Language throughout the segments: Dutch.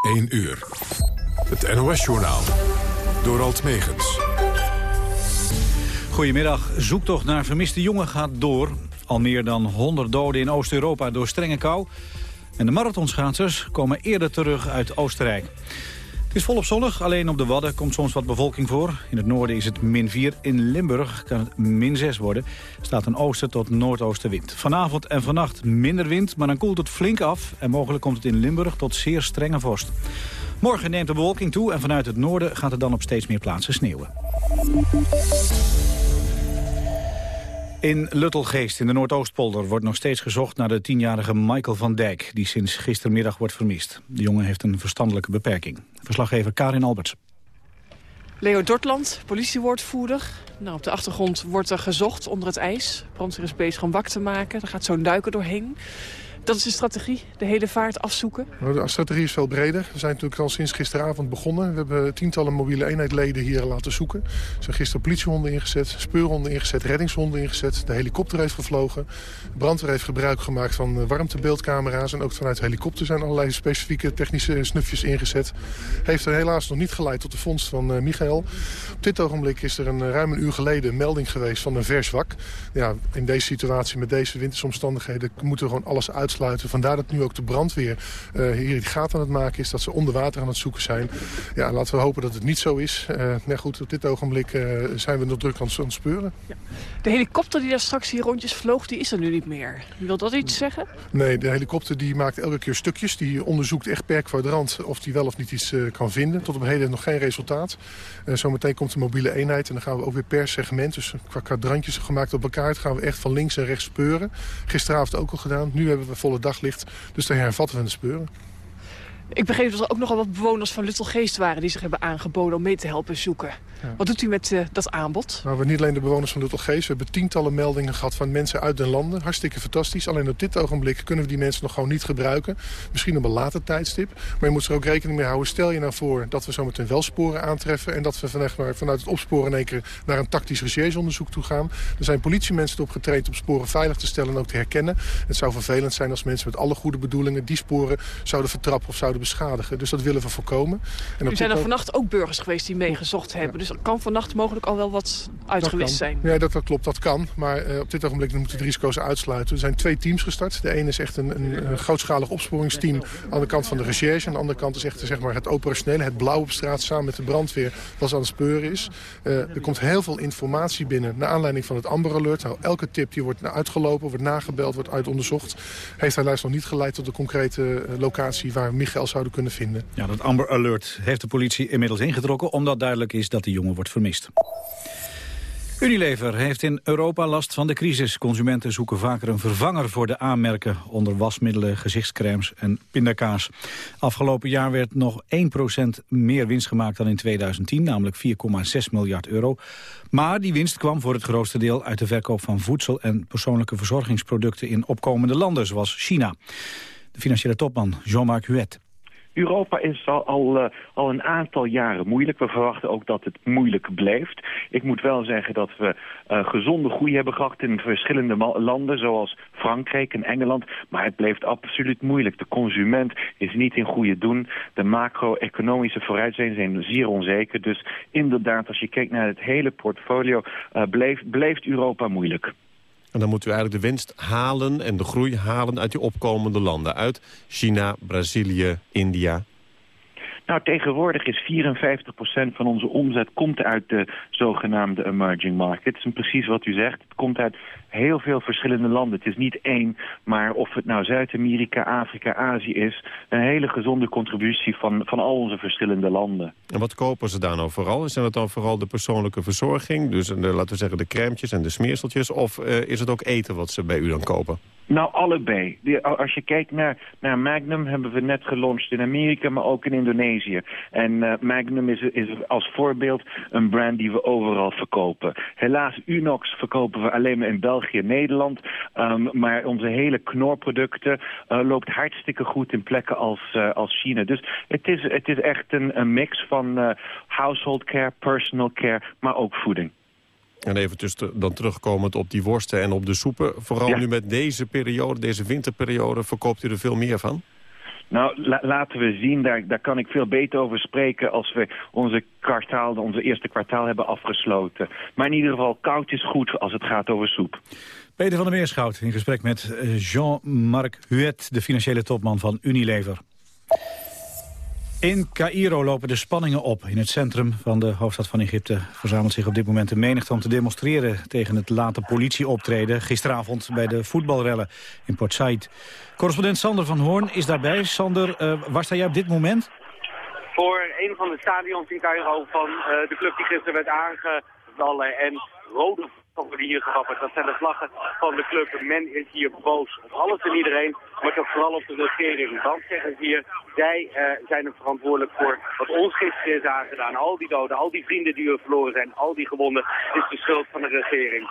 1 uur. Het NOS-journaal. Door Alt Megens. Goedemiddag. Zoektocht naar vermiste jongen gaat door. Al meer dan 100 doden in Oost-Europa door strenge kou. En de marathonschaatsers komen eerder terug uit Oostenrijk. Het is volop zonnig, alleen op de Wadden komt soms wat bevolking voor. In het noorden is het min 4, in Limburg kan het min 6 worden. Er staat een oosten tot noordoostenwind. Vanavond en vannacht minder wind, maar dan koelt het flink af... en mogelijk komt het in Limburg tot zeer strenge vorst. Morgen neemt de bewolking toe en vanuit het noorden gaat het dan op steeds meer plaatsen sneeuwen. In Luttelgeest in de Noordoostpolder wordt nog steeds gezocht naar de tienjarige Michael van Dijk, die sinds gistermiddag wordt vermist. De jongen heeft een verstandelijke beperking. Verslaggever Karin Alberts. Leo Dortland, politiewoordvoerder. Nou, op de achtergrond wordt er gezocht onder het ijs. Brandweer is bezig om wak te maken. Er gaat zo'n duiker doorheen. Dat is de strategie, de hele vaart afzoeken? Nou, de strategie is veel breder. We zijn natuurlijk al sinds gisteravond begonnen. We hebben tientallen mobiele eenheidleden hier laten zoeken. Er zijn gisteren politiehonden ingezet, speurhonden ingezet, reddingshonden ingezet. De helikopter heeft gevlogen. Brandweer heeft gebruik gemaakt van eh, warmtebeeldcamera's. En ook vanuit helikopter zijn allerlei specifieke technische snufjes ingezet. Heeft er helaas nog niet geleid tot de vondst van uh, Michael. Op dit ogenblik is er een, eh, ruim een uur geleden een melding geweest van een vers wak. Ja, in deze situatie met deze wintersomstandigheden moeten we gewoon alles uit uitsluiten. Vandaar dat nu ook de brandweer uh, hier die gaat aan het maken is. Dat ze onder water aan het zoeken zijn. Ja, laten we hopen dat het niet zo is. Uh, nee, goed, op dit ogenblik uh, zijn we nog druk aan, aan het speuren. Ja. De helikopter die daar straks hier rondjes vloog, die is er nu niet meer. Wil dat iets zeggen? Nee, de helikopter die maakt elke keer stukjes. Die onderzoekt echt per kwadrant of die wel of niet iets kan vinden. Tot op heden nog geen resultaat. zometeen komt de mobiele eenheid en dan gaan we ook weer per segment, dus qua kwadrantjes gemaakt op elkaar, gaan we echt van links en rechts speuren. Gisteravond ook al gedaan. Nu hebben we volle daglicht. Dus daar hervatten we de speuren. Ik begreep dat er ook nogal wat bewoners van Luttelgeest waren... die zich hebben aangeboden om mee te helpen zoeken. Wat doet u met uh, dat aanbod? Nou, we hebben niet alleen de bewoners van Luttelgeest. We hebben tientallen meldingen gehad van mensen uit den landen. Hartstikke fantastisch. Alleen op dit ogenblik kunnen we die mensen nog gewoon niet gebruiken. Misschien op een later tijdstip. Maar je moet er ook rekening mee houden. Stel je nou voor dat we zometeen wel sporen aantreffen... en dat we vanuit, vanuit het opsporen in één keer naar een tactisch rechercheonderzoek toe gaan. Er zijn politiemensen erop getraind om sporen veilig te stellen en ook te herkennen. Het zou vervelend zijn als mensen met alle goede bedoelingen... die sporen zouden vertrappen of zouden beschadigen. Dus dat willen we voorkomen. En er zijn er vannacht ook burgers geweest die meegezocht hebben. Dus kan vannacht mogelijk al wel wat uitgewist zijn. Ja, dat, dat, klopt. Dat kan. Maar uh, op dit ogenblik moeten we de risico's uitsluiten. Er zijn twee teams gestart. De ene is echt een, een, een grootschalig opsporingsteam aan de kant van de recherche. Aan de andere kant is echt zeg maar, het operationele, het blauw op straat... samen met de brandweer dat aan het speuren is. Uh, er komt heel veel informatie binnen naar aanleiding van het Amber Alert. Nou, elke tip die wordt uitgelopen, wordt nagebeld, wordt uitonderzocht. Heeft helaas nog niet geleid tot de concrete uh, locatie waar Michael zouden kunnen vinden. Ja, dat Amber Alert heeft de politie inmiddels ingetrokken... omdat duidelijk is dat de wordt vermist. Unilever heeft in Europa last van de crisis. Consumenten zoeken vaker een vervanger voor de aanmerken... onder wasmiddelen, gezichtscremes en pindakaas. Afgelopen jaar werd nog 1% meer winst gemaakt dan in 2010... namelijk 4,6 miljard euro. Maar die winst kwam voor het grootste deel uit de verkoop van voedsel... en persoonlijke verzorgingsproducten in opkomende landen, zoals China. De financiële topman Jean-Marc Huet. Europa is al, al, uh, al, een aantal jaren moeilijk. We verwachten ook dat het moeilijk blijft. Ik moet wel zeggen dat we uh, gezonde groei hebben gehad in verschillende landen... zoals Frankrijk en Engeland. Maar het blijft absoluut moeilijk. De consument is niet in goede doen. De macro-economische vooruitzichten zijn zeer onzeker. Dus inderdaad, als je kijkt naar het hele portfolio... Uh, blijft, blijft Europa moeilijk. En dan moet u eigenlijk de winst halen en de groei halen uit die opkomende landen. Uit China, Brazilië, India. Nou, tegenwoordig is 54% van onze omzet komt uit de zogenaamde emerging markets. En precies wat u zegt, het komt uit heel veel verschillende landen. Het is niet één, maar of het nou Zuid-Amerika, Afrika, Azië is... een hele gezonde contributie van, van al onze verschillende landen. En wat kopen ze daar nou vooral? Zijn het dan vooral de persoonlijke verzorging? Dus de, laten we zeggen de crèmetjes en de smeerseltjes? Of uh, is het ook eten wat ze bij u dan kopen? Nou, allebei. als je kijkt naar, naar Magnum, hebben we net gelaunched in Amerika, maar ook in Indonesië. En uh, Magnum is, is als voorbeeld een brand die we overal verkopen. Helaas, Unox verkopen we alleen maar in België en Nederland. Um, maar onze hele knorproducten uh, loopt hartstikke goed in plekken als, uh, als China. Dus het is, het is echt een, een mix van household care, personal care, maar ook voeding. En even dus dan terugkomend op die worsten en op de soepen. Vooral nu met deze periode, deze winterperiode, verkoopt u er veel meer van? Nou, laten we zien, daar, kan ik veel beter over spreken als we onze kwartaal, onze eerste kwartaal hebben afgesloten. Maar in ieder geval, koud is goed als het gaat over soep. Peter van der Meerschout in gesprek met eh, Jean-Marc Huet, de financiële topman van Unilever. In Cairo lopen de spanningen op. In het centrum van de hoofdstad van Egypte verzamelt zich op dit moment de menigte om te demonstreren tegen het late politieoptreden gisteravond bij de voetbalrellen in Port Said. Correspondent Sander van Hoorn is daarbij. Sander, uh, waar sta jij op dit moment? Voor een van de stadions in Cairo van uh, de club die gisteren werd aangevallen en rode worden hier gewapperd. Dat zijn de vlaggen van de club. Men is hier boos op alles en iedereen, maar toch vooral op de regering. Want zeggen ze hier, zij uh, zijn er verantwoordelijk voor wat ons gisteren is aangedaan. Al die doden, al die vrienden die we verloren zijn, al die gewonden, is de schuld van de regering.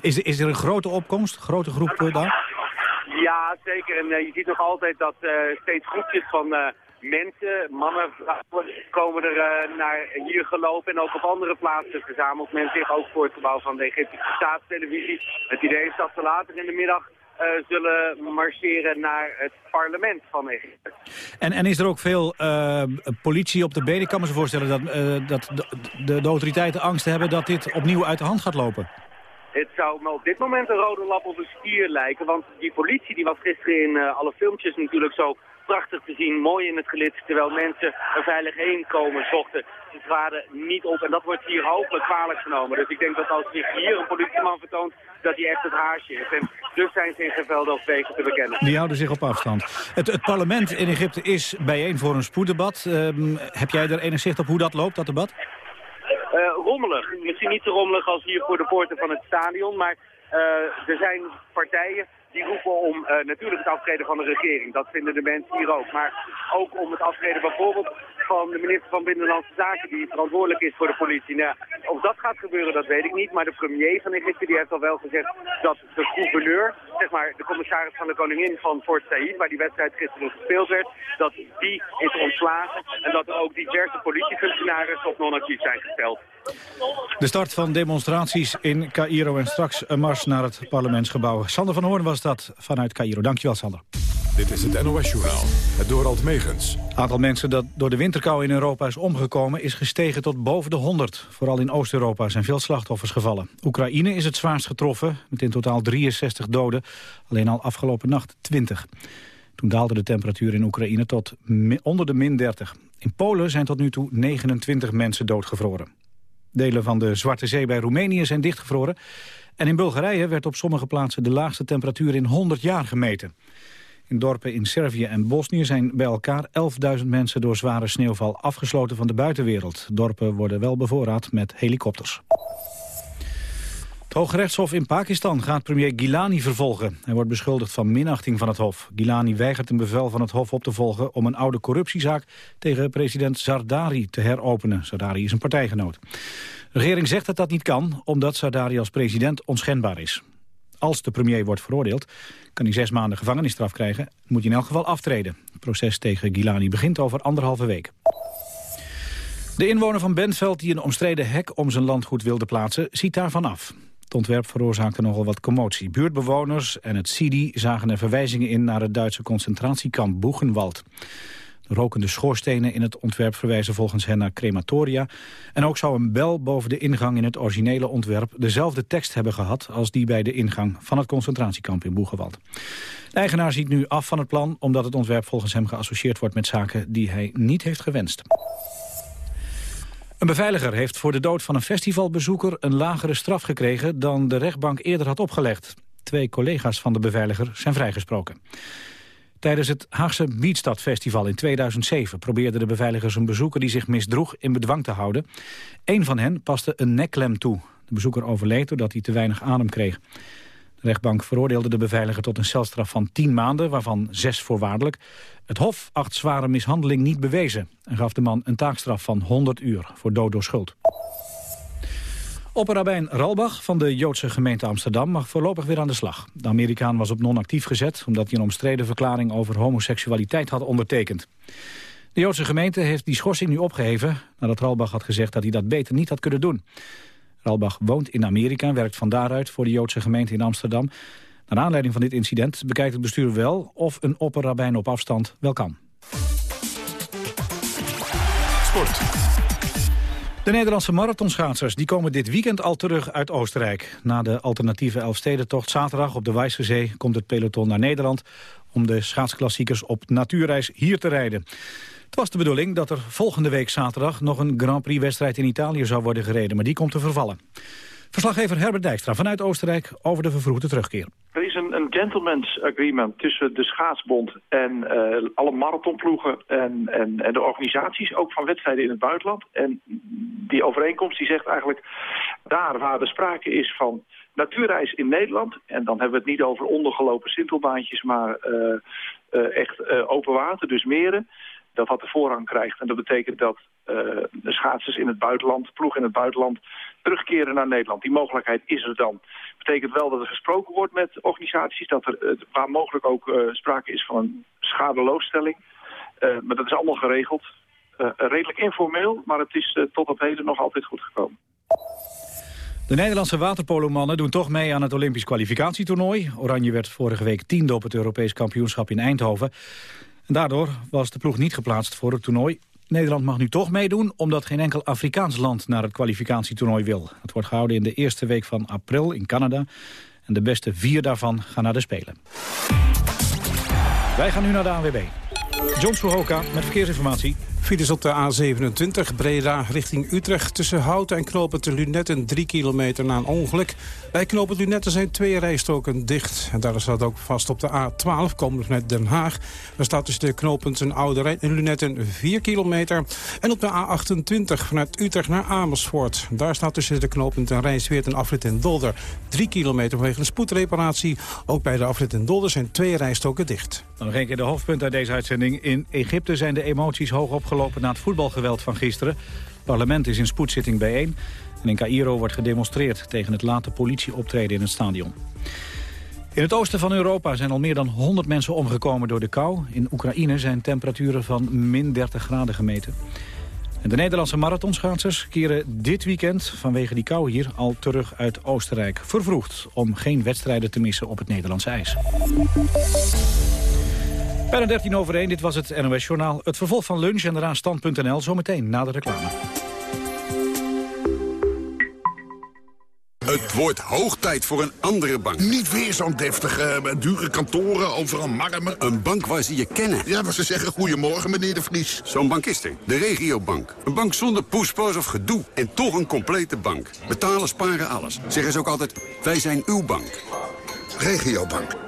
Is, is er een grote opkomst, een grote groep uh, daar? Ja, zeker. En uh, je ziet nog altijd dat steeds groepjes van mensen, mannen, vrouwen komen er uh, naar hier gelopen en ook op andere plaatsen verzamelt men zich ook voor het gebouw van de Egyptische staatstelevisie. Het idee is dat ze later in de middag uh, zullen marcheren naar het parlement van Egypte. En, en is er ook veel uh, politie op de benen? Ik kan me zo voorstellen dat, dat de, de, de autoriteiten angst hebben dat dit opnieuw uit de hand gaat lopen. Het zou me op dit moment een rode lap op een stier lijken. Want die politie die was gisteren in alle filmpjes natuurlijk zo prachtig te zien, mooi in het gelid, terwijl mensen er veilig heen komen, zochten. Ze waren niet op en dat wordt hier hopelijk kwalijk genomen. Dus ik denk dat als zich hier een politieman vertoont, dat hij echt het haasje is. En dus zijn ze in Gevelde of wegen te bekennen. Die houden zich op afstand. Het, het parlement in Egypte is bijeen voor een spoeddebat. Uh, heb jij er enig zicht op hoe dat loopt, dat debat? Uh, rommelig. Misschien niet zo rommelig als hier voor de poorten van het stadion, maar uh, er zijn partijen die roepen om uh, natuurlijk het aftreden van de regering. Dat vinden de mensen hier ook. Maar ook om het aftreden bijvoorbeeld van de minister van Binnenlandse Zaken... die verantwoordelijk is voor de politie. Nou, of dat gaat gebeuren, dat weet ik niet. Maar de premier van Egypte die heeft al wel gezegd dat de gouverneur... zeg maar de commissaris van de koningin van Fort Said... waar die wedstrijd gisteren gespeeld werd... dat die is ontslagen. En dat er ook diverse politiefunctionarissen op non-actief zijn gesteld. De start van demonstraties in Cairo en straks een mars naar het parlementsgebouw. Sander van Hoorn was dat vanuit Cairo. Dankjewel, Sander. Dit is het NOS-journaal, het Dorald Megens. Het aantal mensen dat door de winterkou in Europa is omgekomen... is gestegen tot boven de 100. Vooral in Oost-Europa zijn veel slachtoffers gevallen. Oekraïne is het zwaarst getroffen, met in totaal 63 doden. Alleen al afgelopen nacht 20. Toen daalde de temperatuur in Oekraïne tot onder de min 30. In Polen zijn tot nu toe 29 mensen doodgevroren. Delen van de Zwarte Zee bij Roemenië zijn dichtgevroren. En in Bulgarije werd op sommige plaatsen de laagste temperatuur in 100 jaar gemeten. In dorpen in Servië en Bosnië zijn bij elkaar 11.000 mensen door zware sneeuwval afgesloten van de buitenwereld. Dorpen worden wel bevoorraad met helikopters. Het Hooggerechtshof in Pakistan gaat premier Gilani vervolgen. Hij wordt beschuldigd van minachting van het Hof. Gilani weigert een bevel van het Hof op te volgen... om een oude corruptiezaak tegen president Zardari te heropenen. Zardari is een partijgenoot. De regering zegt dat dat niet kan, omdat Zardari als president onschendbaar is. Als de premier wordt veroordeeld, kan hij zes maanden gevangenisstraf krijgen. Moet hij in elk geval aftreden. Het proces tegen Gilani begint over anderhalve week. De inwoner van Bentveld die een omstreden hek om zijn landgoed wilde plaatsen, ziet daarvan af. Het ontwerp veroorzaakte nogal wat commotie. Buurtbewoners en het CIDI zagen er verwijzingen in naar het Duitse concentratiekamp Boegenwald. De rokende schoorstenen in het ontwerp verwijzen volgens hen naar crematoria. En ook zou een bel boven de ingang in het originele ontwerp dezelfde tekst hebben gehad als die bij de ingang van het concentratiekamp in Boegenwald. De eigenaar ziet nu af van het plan omdat het ontwerp volgens hem geassocieerd wordt met zaken die hij niet heeft gewenst. Een beveiliger heeft voor de dood van een festivalbezoeker een lagere straf gekregen dan de rechtbank eerder had opgelegd. Twee collega's van de beveiliger zijn vrijgesproken. Tijdens het Haagse Beatstad Festival in 2007 probeerden de beveiligers een bezoeker die zich misdroeg in bedwang te houden. Eén van hen paste een nekklem toe. De bezoeker overleed doordat hij te weinig adem kreeg. De rechtbank veroordeelde de beveiliger tot een celstraf van 10 maanden, waarvan 6 voorwaardelijk. Het Hof acht zware mishandeling niet bewezen en gaf de man een taakstraf van 100 uur voor dood door schuld. Opperrabijn Ralbach van de Joodse gemeente Amsterdam mag voorlopig weer aan de slag. De Amerikaan was op non-actief gezet omdat hij een omstreden verklaring over homoseksualiteit had ondertekend. De Joodse gemeente heeft die schorsing nu opgeheven nadat Ralbach had gezegd dat hij dat beter niet had kunnen doen. Woont in Amerika en werkt van daaruit voor de Joodse gemeente in Amsterdam. Naar aanleiding van dit incident bekijkt het bestuur wel of een opperrabijn op afstand wel kan. Sport. De Nederlandse marathonschaatsers die komen dit weekend al terug uit Oostenrijk. Na de alternatieve Elfstedentocht zaterdag op de Wijzee komt het peloton naar Nederland... om de schaatsklassiekers op natuurreis hier te rijden. Het was de bedoeling dat er volgende week zaterdag nog een Grand Prix-wedstrijd in Italië zou worden gereden, maar die komt te vervallen. Verslaggever Herbert Dijkstra vanuit Oostenrijk over de vervroegde terugkeer. Er is een, een gentleman's agreement tussen de schaatsbond en uh, alle marathonploegen en, en, en de organisaties, ook van wedstrijden in het buitenland. En die overeenkomst die zegt eigenlijk, daar waar er sprake is van natuurreis in Nederland, en dan hebben we het niet over ondergelopen sintelbaantjes, maar uh, uh, echt open water, dus meren, dat dat de voorrang krijgt. En dat betekent dat uh, de schaatsers in het buitenland, ploeg in het buitenland, terugkeren naar Nederland. Die mogelijkheid is er dan. Betekent wel dat er gesproken wordt met organisaties, dat er uh, waar mogelijk ook uh, sprake is van een schadeloosstelling. maar dat is allemaal geregeld. redelijk informeel, maar het is tot op heden nog altijd goed gekomen. De Nederlandse waterpolomannen doen toch mee aan het Olympisch kwalificatietoernooi. Oranje werd vorige week tiende op het Europees kampioenschap in Eindhoven. En daardoor was de ploeg niet geplaatst voor het toernooi. Nederland mag nu toch meedoen, omdat geen enkel Afrikaans land naar het kwalificatietoernooi wil. Het wordt gehouden in de eerste week van april in Canada. En de beste vier daarvan gaan naar de Spelen. Wij gaan nu naar de ANWB. John Suhoka met verkeersinformatie. Files op de A27 Breda richting Utrecht tussen Houten en Knopen te Lunetten 3 kilometer na een ongeluk. Bij Knopen Lunetten zijn twee rijstroken dicht. En daar staat ook vast op de A12 komend vanuit Den Haag. Daar staat tussen de knooppunten Oude en Lunetten 4 kilometer. En op de A28 vanuit Utrecht naar Amersfoort. Daar staat tussen de knooppunten Rijnsweert en Afrit en Dolder 3 kilometer vanwege een spoedreparatie. Ook bij de Afrit en Dolder zijn twee rijstroken dicht. Dan nog een keer de hoofdpunt uit deze uitzending. In Egypte zijn de emoties hoog opgelopen na het voetbalgeweld van gisteren. Het parlement is in spoedzitting bijeen. En in Cairo wordt gedemonstreerd tegen het late politieoptreden in het stadion. In het oosten van Europa zijn al meer dan 100 mensen omgekomen door de kou. In Oekraïne zijn temperaturen van min 30 graden gemeten. En de Nederlandse marathonschaatsers keren dit weekend vanwege die kou hier al terug uit Oostenrijk. Vervroegd om geen wedstrijden te missen op het Nederlandse ijs. Bijna 13 over 1, dit was het NOS Journaal. Het vervolg van lunch en daarna stand.nl, zometeen na de reclame. Het wordt hoog tijd voor een andere bank. Niet weer zo'n deftige, dure kantoren, overal marmer. Een bank waar ze je kennen. Ja, waar ze zeggen goedemorgen, meneer de Vries. Zo'n bank is er. De regiobank. Een bank zonder poespas of gedoe. En toch een complete bank. Betalen, sparen, alles. Zeggen ze ook altijd, wij zijn uw bank. Regiobank.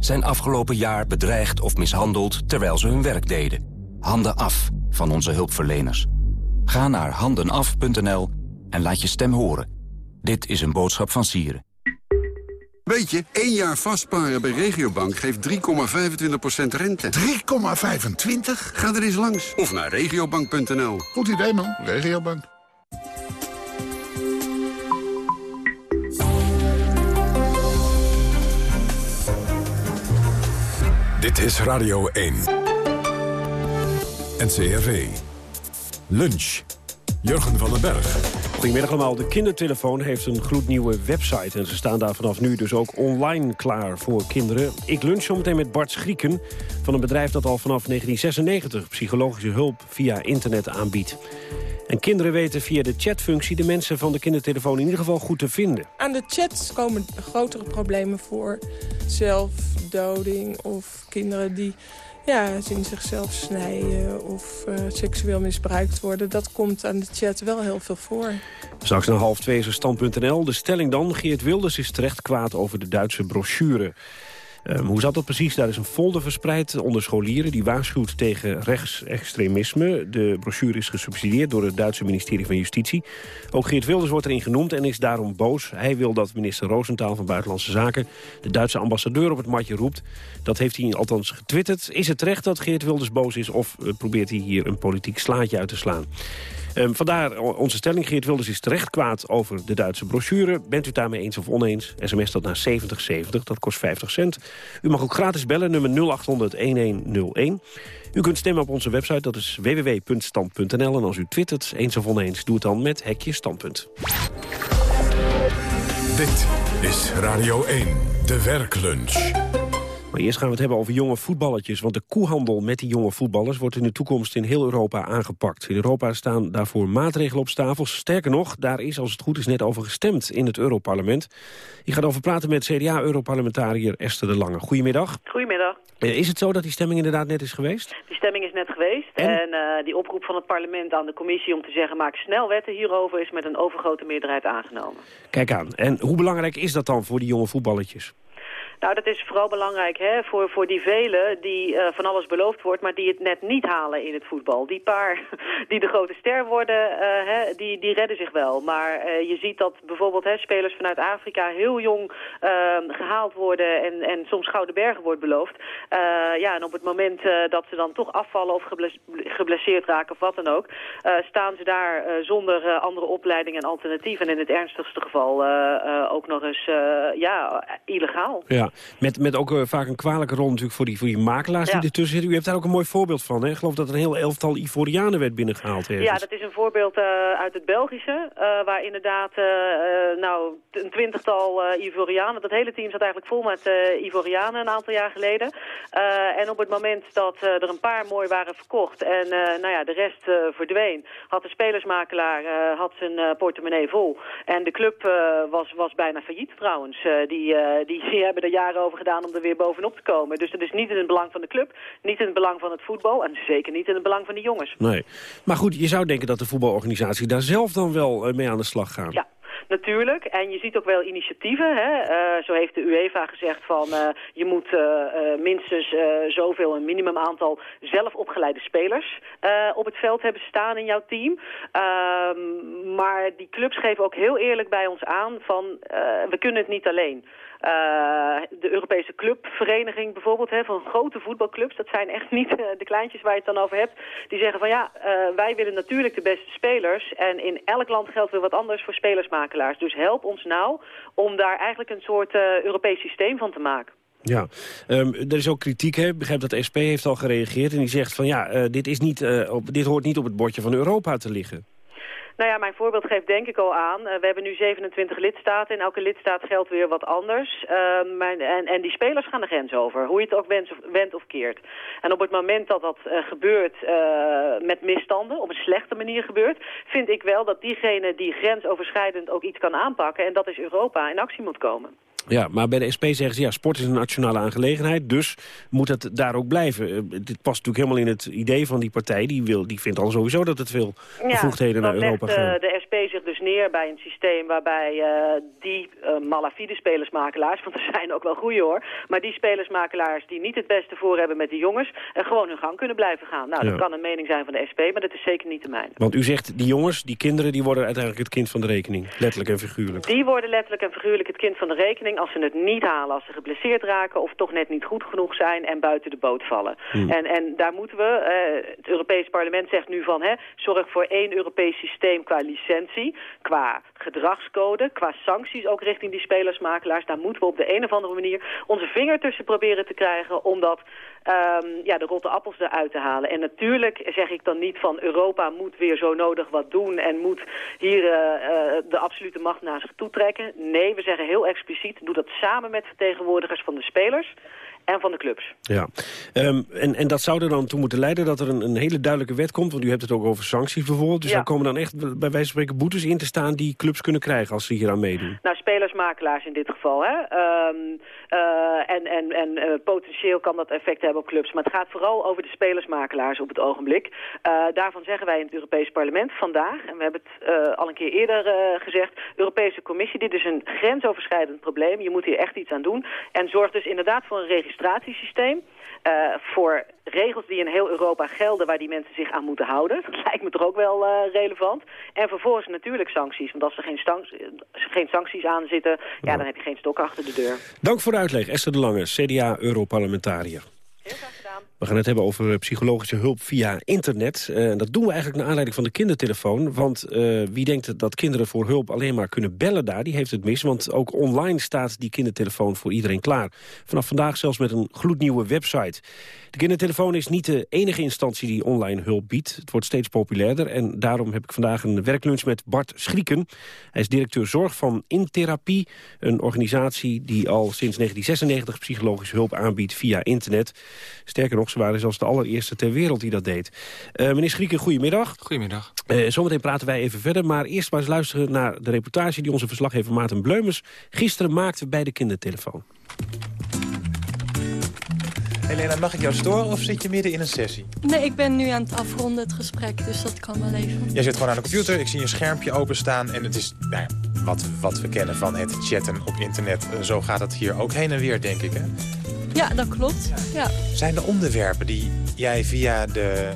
zijn afgelopen jaar bedreigd of mishandeld terwijl ze hun werk deden. Handen af van onze hulpverleners. Ga naar handenaf.nl en laat je stem horen. Dit is een boodschap van Sieren. Weet je, één jaar vastparen bij Regiobank geeft 3,25% rente. 3,25? Ga er eens langs. Of naar regiobank.nl. Goed idee, man. Regiobank. Dit is Radio 1. NCRV. Lunch. Jurgen van den Berg. Goedemiddag allemaal. De kindertelefoon heeft een gloednieuwe website... en ze staan daar vanaf nu dus ook online klaar voor kinderen. Ik lunch zometeen met Bart Schrieken... van een bedrijf dat al vanaf 1996 psychologische hulp via internet aanbiedt. En kinderen weten via de chatfunctie de mensen van de kindertelefoon in ieder geval goed te vinden. Aan de chat komen grotere problemen voor. Zelfdoding of kinderen die ja, zien zichzelf snijden of uh, seksueel misbruikt worden. Dat komt aan de chat wel heel veel voor. Straks naar half twee is er stand.nl. De stelling dan, Geert Wilders is terecht kwaad over de Duitse brochure. Ehm, hoe zat dat precies? Daar is een folder verspreid onder scholieren... die waarschuwt tegen rechtsextremisme. De brochure is gesubsidieerd door het Duitse ministerie van Justitie. Ook Geert Wilders wordt erin genoemd en is daarom boos. Hij wil dat minister Roosentaal van Buitenlandse Zaken... de Duitse ambassadeur op het matje roept. Dat heeft hij althans getwitterd. Is het terecht dat Geert Wilders boos is... of eh, probeert hij hier een politiek slaatje uit te slaan? Um, vandaar onze stelling. Geert Wilders is terecht kwaad over de Duitse brochure. Bent u daarmee eens of oneens? SMS dat naar 7070, dat kost 50 cent. U mag ook gratis bellen, nummer 0800-1101. U kunt stemmen op onze website, dat is www.stand.nl. En als u twittert, eens of oneens, doe het dan met hekje standpunt. Dit is Radio 1, de werklunch. Maar eerst gaan we het hebben over jonge voetballetjes. Want de koehandel met die jonge voetballers wordt in de toekomst in heel Europa aangepakt. In Europa staan daarvoor maatregelen op stapels. Sterker nog, daar is als het goed is net over gestemd in het Europarlement. Ik ga erover praten met CDA-europarlementariër Esther de Lange. Goedemiddag. Goedemiddag. Eh, is het zo dat die stemming inderdaad net is geweest? Die stemming is net geweest. En, eh, die oproep van het parlement aan de commissie om te zeggen... maak snel wetten hierover is met een overgrote meerderheid aangenomen. Kijk aan. En hoe belangrijk is dat dan voor die jonge voetballetjes? Nou, dat is vooral belangrijk hè, voor, voor die velen die uh, van alles beloofd wordt... maar die het net niet halen in het voetbal. Die paar die de grote ster worden, uh, hè, die, die redden zich wel. Maar uh, je ziet dat bijvoorbeeld hè, spelers vanuit Afrika heel jong ehm, gehaald worden... En, en soms gouden bergen wordt beloofd. ja, en op het moment dat ze dan toch afvallen of geblesseerd raken of wat dan ook... staan ze daar zonder andere opleiding en alternatief. En in het ernstigste geval ook nog eens ja, illegaal. Met, met ook uh, vaak een kwalijke rol natuurlijk voor die, voor die makelaars die ertussen zitten. U heeft daar ook een mooi voorbeeld van. Hè? Ik geloof dat er een heel elftal Ivorianen werd binnengehaald. Ergens. Ja, dat is een voorbeeld uh, uit het Belgische. Uh, waar inderdaad nou, een twintigtal Ivorianen... Dat hele team zat eigenlijk vol met Ivorianen een aantal jaar geleden. en op het moment dat er een paar mooi waren verkocht... en nou ja, de rest verdween... had de spelersmakelaar had zijn portemonnee vol. En de club was, was bijna failliet trouwens. die, die, die hebben er jaren over gedaan om er weer bovenop te komen. Dus dat is niet in het belang van de club, niet in het belang van het voetbal... en zeker niet in het belang van de jongens. Nee. Maar goed, je zou denken dat de voetbalorganisatie daar zelf dan wel eh, mee aan de slag gaan. Ja, natuurlijk. En je ziet ook wel initiatieven. Hè? Uh, zo heeft de UEFA gezegd van uh, je moet uh, minstens zoveel, een minimum aantal zelf opgeleide spelers op het veld hebben staan in jouw team. Ehm, maar die clubs geven ook heel eerlijk bij ons aan van we kunnen het niet alleen. Uh, de Europese clubvereniging bijvoorbeeld, hè, van grote voetbalclubs, dat zijn echt niet uh, de kleintjes waar je het dan over hebt, die zeggen van ja, uh, wij willen natuurlijk de beste spelers en in elk land geldt weer wat anders voor spelersmakelaars. Dus help ons nou om daar eigenlijk een soort Europees systeem van te maken. Ja, um, er is ook kritiek. Hè? Ik begrijp dat de SP heeft al gereageerd en die zegt van ja, dit, is niet, dit hoort niet op het bordje van Europa te liggen. Nou ja, mijn voorbeeld geeft denk ik al aan. Uh, we hebben nu 27 lidstaten. In elke lidstaat geldt weer wat anders. Uh, mijn, en, en, die spelers gaan de grens over. Hoe je het ook wendt of, wendt of keert. En op het moment dat dat uh, gebeurt uh, met misstanden, op een slechte manier gebeurt... vind ik wel dat diegene die grensoverschrijdend ook iets kan aanpakken... en dat is Europa, in actie moet komen. Ja, maar bij de SP zeggen ze, ja, sport is een nationale aangelegenheid, dus moet het daar ook blijven. Uh, dit past natuurlijk helemaal in het idee van die partij. Die, wil, die vindt al sowieso dat het veel bevoegdheden naar Europa legt, gaan. de SP zich dus neer bij een systeem waarbij uh, die uh, malafide spelersmakelaars, want er zijn ook wel goede hoor, maar die spelersmakelaars die niet het beste voor hebben met die jongens, en gewoon hun gang kunnen blijven gaan. Nou, dat kan een mening zijn van de SP, maar dat is zeker niet de mijne. Want u zegt, die jongens, die kinderen, die worden uiteindelijk het kind van de rekening. Letterlijk en figuurlijk. Die worden letterlijk en figuurlijk het kind van de rekening als ze het niet halen, als ze geblesseerd raken of toch net niet goed genoeg zijn en buiten de boot vallen. Hmm. En, en daar moeten we, uh, het Europees Parlement zegt nu van, hè, zorg voor één Europees systeem qua licentie, qua gedragscode, qua sancties ook richting die spelersmakelaars. Daar moeten we op de een of andere manier onze vinger tussen proberen te krijgen om dat um, ja, de rotte appels eruit te halen. En natuurlijk zeg ik dan niet van Europa moet weer zo nodig wat doen... en moet hier uh, uh, de absolute macht naar zich toe trekken. Nee, we zeggen heel expliciet, doe dat samen met vertegenwoordigers van de spelers... en van de clubs. Ja, Ehm, en, en dat zou er dan toe moeten leiden dat er een, een hele duidelijke wet komt. Want u hebt het ook over sancties bijvoorbeeld. Dus Ja. dan komen dan echt bij wijze van spreken boetes in te staan... die clubs kunnen krijgen als ze hier aan meedoen. Nou, spelersmakelaars in dit geval. Hè? Ehm, eh, en en, en eh, potentieel kan dat effect hebben op clubs. Maar het gaat vooral over de spelersmakelaars op het ogenblik. Eh, daarvan zeggen wij in het Europees Parlement vandaag... en we hebben het al een keer eerder gezegd... Europese Commissie, dit is een grensoverschrijdend probleem. Je moet hier echt iets aan doen. En zorg dus inderdaad voor een registratiesysteem... eh, voor regels die in heel Europa gelden waar die mensen zich aan moeten houden. Dat lijkt me toch ook wel eh, relevant. En vervolgens natuurlijk sancties. Want als er geen, stanks- geen sancties aan zitten, ja, dan heb je geen stok achter de deur. Dank voor de uitleg, Esther de Lange, CDA-Europarlementariër. We gaan het hebben over psychologische hulp via internet. Eh, dat doen we eigenlijk naar aanleiding van de kindertelefoon. Want eh, wie denkt dat kinderen voor hulp alleen maar kunnen bellen daar... die heeft het mis, want ook online staat die kindertelefoon voor iedereen klaar. Vanaf vandaag zelfs met een gloednieuwe website. De kindertelefoon is niet de enige instantie die online hulp biedt. Het wordt steeds populairder en daarom heb ik vandaag een werklunch met Bart Schrieken. Hij is directeur zorg van Intherapie, een organisatie die al sinds 1996 psychologische hulp aanbiedt via internet. Sterker nog, ze waren zelfs de allereerste ter wereld die dat deed. Eh, meneer Schrieken, goedemiddag. Goedemiddag. Eh, zometeen praten wij even verder, maar eerst maar eens luisteren naar de reportage die onze verslaggever Maarten Bleumers gisteren maakte bij de kindertelefoon. Helena, mag ik jou storen of zit je midden in een sessie? Nee, ik ben nu aan het afronden, het gesprek, dus dat kan wel even. Jij zit gewoon aan de computer, ik zie een schermpje openstaan... en het is nou ja, wat, wat we kennen van het chatten op internet. Zo gaat het hier ook heen en weer, denk ik. Hè? Ja, dat klopt. Ja. Zijn de onderwerpen die jij via de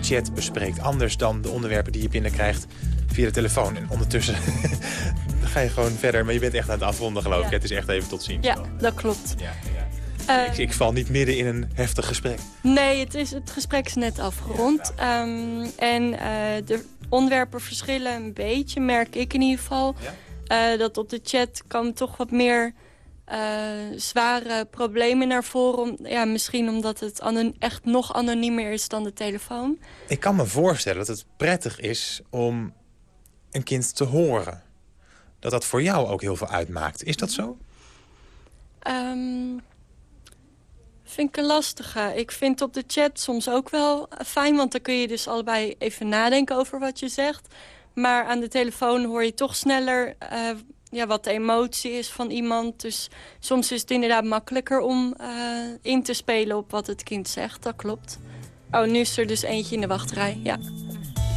chat bespreekt... anders dan de onderwerpen die je binnenkrijgt via de telefoon? En ondertussen ga je gewoon verder, maar je bent echt aan het afronden, geloof ik. Ja. Het is echt even tot ziens. Ja, dat klopt. Ja, Eh, Ik, ik val niet midden in een heftig gesprek. nee, het, is, het gesprek is net afgerond. Ehm, en eh, de onderwerpen verschillen een beetje, merk ik in ieder geval. Eh, dat op de chat kan toch wat meer eh, zware problemen naar voren. Om, ja, misschien omdat het echt nog anoniemer is dan de telefoon. Ik kan me voorstellen dat het prettig is om een kind te horen. Dat dat voor jou ook heel veel uitmaakt. Is dat zo? Ehm, vind ik een lastige. Ik vind op de chat soms ook wel fijn, want dan kun je dus allebei even nadenken over wat je zegt. Maar aan de telefoon hoor je toch sneller eh, ja, wat de emotie is van iemand. Dus soms is het inderdaad makkelijker om eh, in te spelen op wat het kind zegt. Dat klopt. Oh, nu is er dus eentje in de wachtrij. Ja,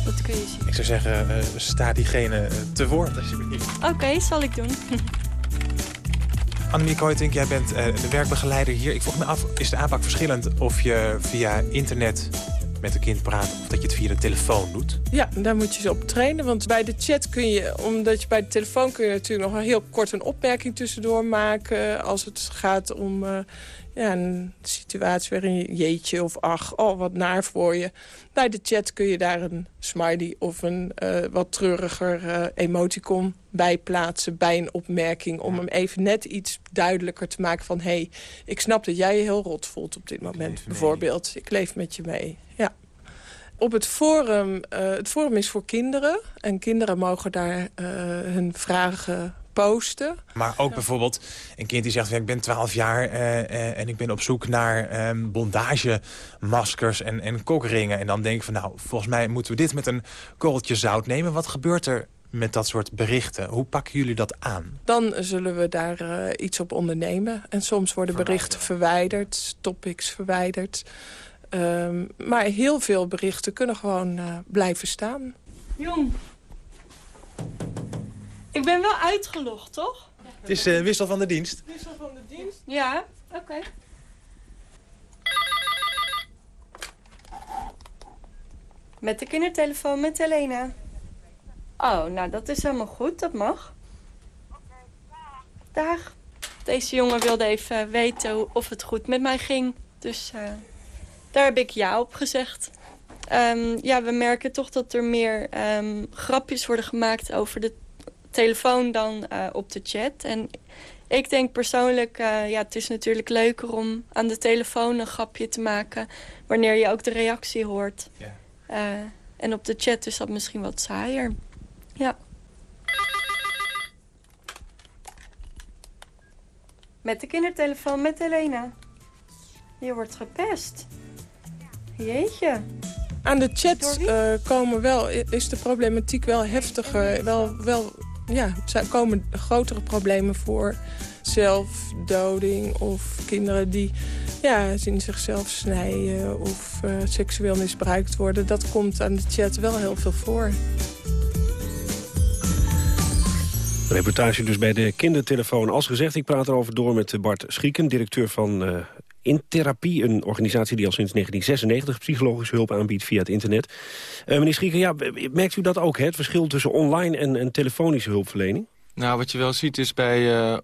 dat kun je zien. Ik zou zeggen, eh, sta diegene eh, te woord alsjeblieft. Oké, zal ik doen. Annemiek Hoytink, jij bent de werkbegeleider hier. Ik vroeg me af, is de aanpak verschillend of je via internet met een kind praat... of dat je het via de telefoon doet? Ja, daar moet je ze op trainen. Want bij de chat kun je, omdat je bij de telefoon kun je natuurlijk nog heel kort een opmerking tussendoor maken. Als het gaat om eh, ja, een situatie waarin je jeetje of ach, oh wat naar voor je. Bij de chat kun je daar een smiley of een eh, wat treuriger eh, emoticon bij plaatsen bij een opmerking. Om hem even net iets duidelijker te maken van... hé, hey, ik snap dat jij je heel rot voelt op dit moment, bijvoorbeeld. Ik leef met je mee, ja. Op het forum, eh, het forum is voor kinderen. En kinderen mogen daar hun vragen posten. Maar ook bijvoorbeeld een kind die zegt... van, ik ben 12 jaar eh, eh, en ik ben op zoek naar ehm bondagemaskers en, en kokringen. En dan denk ik van, nou, volgens mij moeten we dit met een korreltje zout nemen. Wat gebeurt er met dat soort berichten? Hoe pakken jullie dat aan? Dan zullen we daar eh, iets op ondernemen. En soms worden berichten verwijderd, topics verwijderd. Ehm, maar heel veel berichten kunnen gewoon eh, blijven staan. Jong. Ik ben wel uitgelogd, toch? Het is eh, wissel van de dienst. Wissel van de dienst? Ja, oké. Met de kindertelefoon met Helena. Oh, nou dat is helemaal goed, dat mag. Dag. Deze jongen wilde even weten hoe- of het goed met mij ging. Dus eh, daar heb ik ja op gezegd. Ehm, ja, we merken toch dat er meer ehm, grapjes worden gemaakt over de telefoon dan eh, op de chat. En ik denk persoonlijk, eh, ja, het is natuurlijk leuker om aan de telefoon een grapje te maken... wanneer je ook de reactie hoort. Eh, en op de chat is dat misschien wat saaier. Ja. Met de kindertelefoon, met Helena. Je wordt gepest. Jeetje. Aan de chat uh, komen wel, is de problematiek wel heftiger. Wel, wel, ja, er komen grotere problemen voor. Zelfdoding of kinderen die ja, zien zichzelf snijden of uh, seksueel misbruikt worden. Dat komt aan de chat wel heel veel voor. Reportage dus bij de kindertelefoon. Als gezegd, ik praat erover door met Bart Schieken... directeur van uh, In Therapie, een organisatie die al sinds 1996... psychologische hulp aanbiedt via het internet. Uh, meneer Schieken, ja, merkt u dat ook, hè, het verschil tussen online en, telefonische hulpverlening? Nou, wat je wel ziet is bij uh,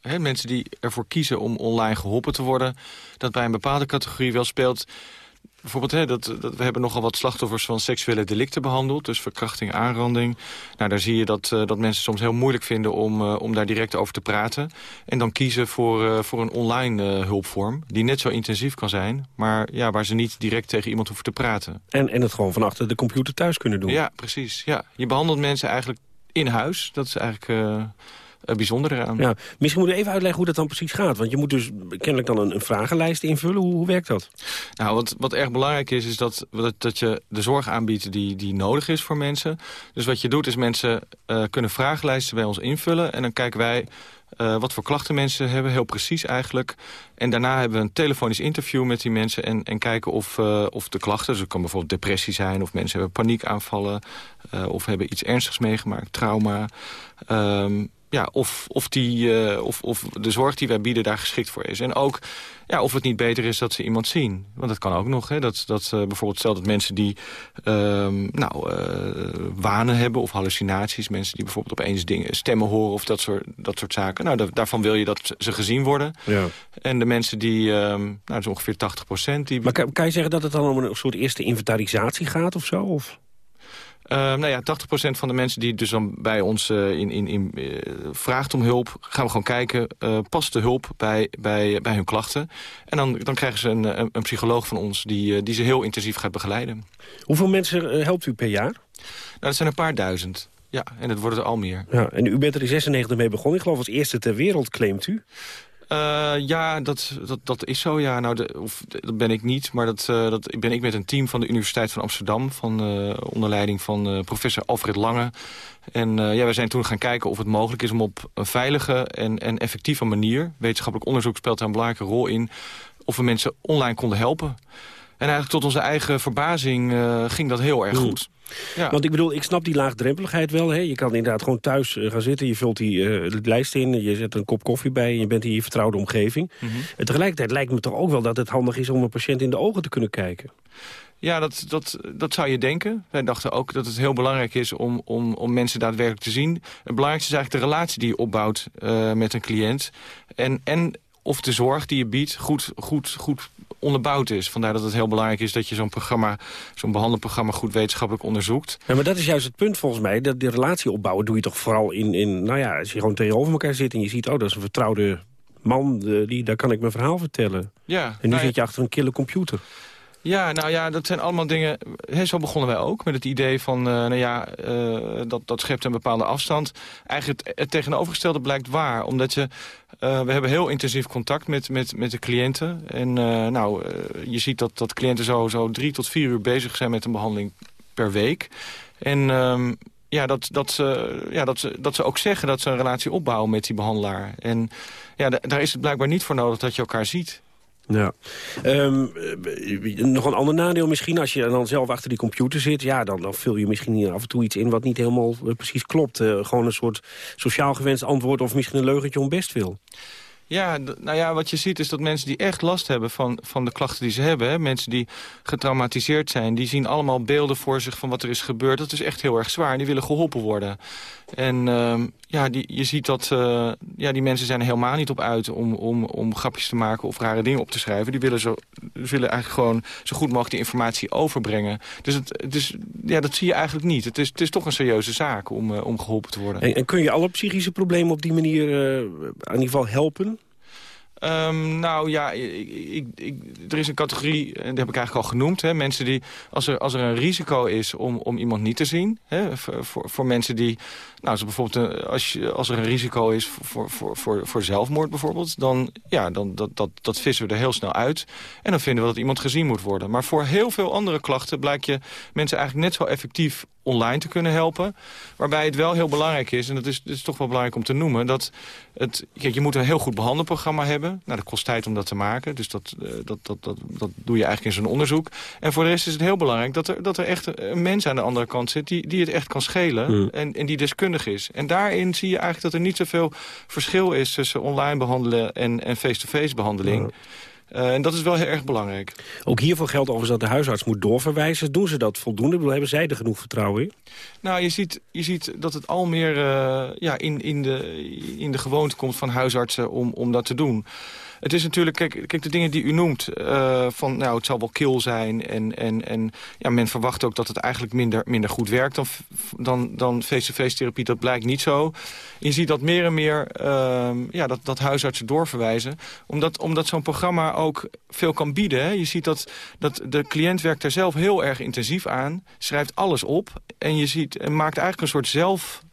hè, mensen die ervoor kiezen om online geholpen te worden... dat bij een bepaalde categorie wel speelt bijvoorbeeld, hè, dat, dat, we hebben nogal wat slachtoffers van seksuele delicten behandeld. Dus verkrachting, aanranding. Nou, daar zie je dat, uh, dat mensen soms heel moeilijk vinden om, uh, om daar direct over te praten. En dan kiezen voor, uh, voor een online hulpvorm. Die net zo intensief kan zijn. Maar ja, waar ze niet direct tegen iemand hoeven te praten. En, en het gewoon van achter de computer thuis kunnen doen. Ja, precies. Ja. Je behandelt mensen eigenlijk in huis. Dat is eigenlijk bijzonder eraan. Ja, misschien moet je even uitleggen hoe dat dan precies gaat. Want je moet dus kennelijk dan een, een vragenlijst invullen. Hoe, hoe, werkt dat? Nou, wat, wat erg belangrijk is, is dat, dat, dat je de zorg aanbiedt die, die nodig is voor mensen. Dus wat je doet is mensen uh, kunnen vragenlijsten bij ons invullen. En dan kijken wij uh, wat voor klachten mensen hebben, heel precies eigenlijk. En daarna hebben we een telefonisch interview met die mensen... en, en kijken of, uh, of de klachten, dus het kan bijvoorbeeld depressie zijn... of mensen hebben paniekaanvallen, uh, of hebben iets ernstigs meegemaakt, trauma... Um, ja, of, of, die, uh, of, of de zorg die wij bieden daar geschikt voor is. En ook ja, of het niet beter is dat ze iemand zien. Want dat kan ook nog. Hè, dat, dat uh, bijvoorbeeld stel dat mensen die uh, nou, uh, wanen hebben of hallucinaties. Mensen die bijvoorbeeld opeens dingen, stemmen horen of dat soort, dat soort zaken. Nou, da daarvan wil je dat ze gezien worden. Ja. En de mensen die, ehm, nou, dat is ongeveer 80 procent. Die... Maar kan, kan je zeggen dat het dan om een soort eerste inventarisatie gaat of zo? Of? Uh, nou ja, 80% van de mensen die dus dan bij ons uh, in, in, in, uh, vraagt om hulp... gaan we gewoon kijken, past de hulp bij, bij, bij hun klachten? En dan, dan krijgen ze een, een, een psycholoog van ons die, die ze heel intensief gaat begeleiden. Hoeveel mensen helpt u per jaar? Nou, dat zijn een paar duizend. Ja, en het worden er al meer. Ja, en u bent er in 96 mee begonnen. Ik geloof als eerste ter wereld, claimt u? Uh, ja, dat, dat, dat is zo. Ja. Nou, de, of, dat ben ik niet, maar dat, uh, dat ben ik met een team van de Universiteit van Amsterdam... Van, uh, onder leiding van professor Alfred Lange. En ja, wij zijn toen gaan kijken of het mogelijk is om op een veilige en, en effectieve manier... wetenschappelijk onderzoek speelt daar een belangrijke rol in... of we mensen online konden helpen. En eigenlijk tot onze eigen verbazing ging dat heel erg goed. Ja. Want ik bedoel, ik snap die laagdrempeligheid wel. Hè? Je kan inderdaad gewoon thuis uh, gaan zitten. Je vult die uh, lijst in. Je zet een kop koffie bij. En je bent in je vertrouwde omgeving. Mm -hmm. en tegelijkertijd lijkt me toch ook wel dat het handig is... om een patiënt in de ogen te kunnen kijken. Ja, dat, dat, dat zou je denken. Wij dachten ook dat het heel belangrijk is om, om, om mensen daadwerkelijk te zien. Het belangrijkste is eigenlijk de relatie die je opbouwt uh, met een cliënt. En, en of de zorg die je biedt goed, goed, goed onderbouwd is. Vandaar dat het heel belangrijk is dat je zo'n programma, zo'n behandelprogramma goed wetenschappelijk onderzoekt. Ja, maar dat is juist het punt volgens mij. Dat die relatie opbouwen doe je toch vooral in, in nou ja, als je gewoon tegenover elkaar zit en je ziet, oh, dat is een vertrouwde man, die, daar kan ik mijn verhaal vertellen. Ja, en nu nou, zit je achter een kille computer. Ja, nou ja, dat zijn allemaal dingen... He, zo begonnen wij ook met het idee van... Uh, nou ja, uh, dat, dat schept een bepaalde afstand. Eigenlijk het, het tegenovergestelde blijkt waar. Omdat je... Uh, we hebben heel intensief contact met, met, met de cliënten. En nou, je ziet dat, dat cliënten zo, zo drie tot vier uur bezig zijn met een behandeling per week. En... Um, ja, dat, dat, ze, ja dat, ze, dat ze ook zeggen dat ze een relatie opbouwen met die behandelaar. En ja, daar is het blijkbaar niet voor nodig dat je elkaar ziet. Ja. Um, nog een ander nadeel misschien, als je dan zelf achter die computer zit... ja, dan, dan vul je misschien af en toe iets in wat niet helemaal uh, precies klopt. Uh, gewoon een soort sociaal gewenst antwoord of misschien een leugentje om best wil. Ja, nou ja, wat je ziet is dat mensen die echt last hebben van, van de klachten die ze hebben... Mensen die getraumatiseerd zijn, die zien allemaal beelden voor zich van wat er is gebeurd. Dat is echt heel erg zwaar en die willen geholpen worden. En uh, ja, die, je ziet dat uh, ja, die mensen zijn er helemaal niet op uit om, om, om grapjes te maken of rare dingen op te schrijven. Die willen, zo, willen eigenlijk gewoon zo goed mogelijk die informatie overbrengen. Dus het, het ja, dat zie je eigenlijk niet. Het is, het is toch een serieuze zaak om, uh, om geholpen te worden. En, kun je alle psychische problemen op die manier uh, in ieder geval helpen? Ehm, nou ja, ik, ik, er is een categorie, en die heb ik eigenlijk al genoemd. Hè, mensen die, als er, als er een risico is om, om iemand niet te zien. Hè, voor, voor, mensen die, nou, bijvoorbeeld een, als, je, als er een risico is voor, voor, voor, voor zelfmoord bijvoorbeeld. Dan, ja, dan dat, dat, dat vissen we er heel snel uit. En dan vinden we dat iemand gezien moet worden. Maar voor heel veel andere klachten blijkt je mensen eigenlijk net zo effectief online te kunnen helpen. Waarbij het wel heel belangrijk is, en dat is, dat is toch wel belangrijk om te noemen... dat het, kijk, je moet een heel goed behandelprogramma hebben. Nou, dat kost tijd om dat te maken, dus dat, eh, dat, dat, dat, dat doe je eigenlijk in zo'n onderzoek. En voor de rest is het heel belangrijk dat er, dat er echt een mens aan de andere kant zit... die, die het echt kan schelen Hmm. en, en die deskundig is. En daarin zie je eigenlijk dat er niet zoveel verschil is... tussen online behandelen en en face-to-face behandeling... Eh, en dat is wel heel erg belangrijk. Ook hiervoor geldt overigens dat de huisarts moet doorverwijzen. Doen ze dat voldoende? Ik bedoel, hebben zij er genoeg vertrouwen in? Nou, je ziet, je ziet dat het al meer eh, ja, in, in, de, in de gewoonte komt van huisartsen om, om dat te doen. Het is natuurlijk, kijk, kijk de dingen die u noemt, eh, van nou, het zal wel kil zijn. En, en, en ja, men verwacht ook dat het eigenlijk minder, minder goed werkt dan dan, dan face-to-face therapie. Dat blijkt niet zo. Je ziet dat meer en meer ehm, ja, dat, dat huisartsen doorverwijzen. Omdat, omdat zo'n programma ook veel kan bieden. Hè. Je ziet dat, dat de cliënt werkt er zelf heel erg intensief aan. Schrijft alles op. En je ziet, en maakt eigenlijk een soort zelf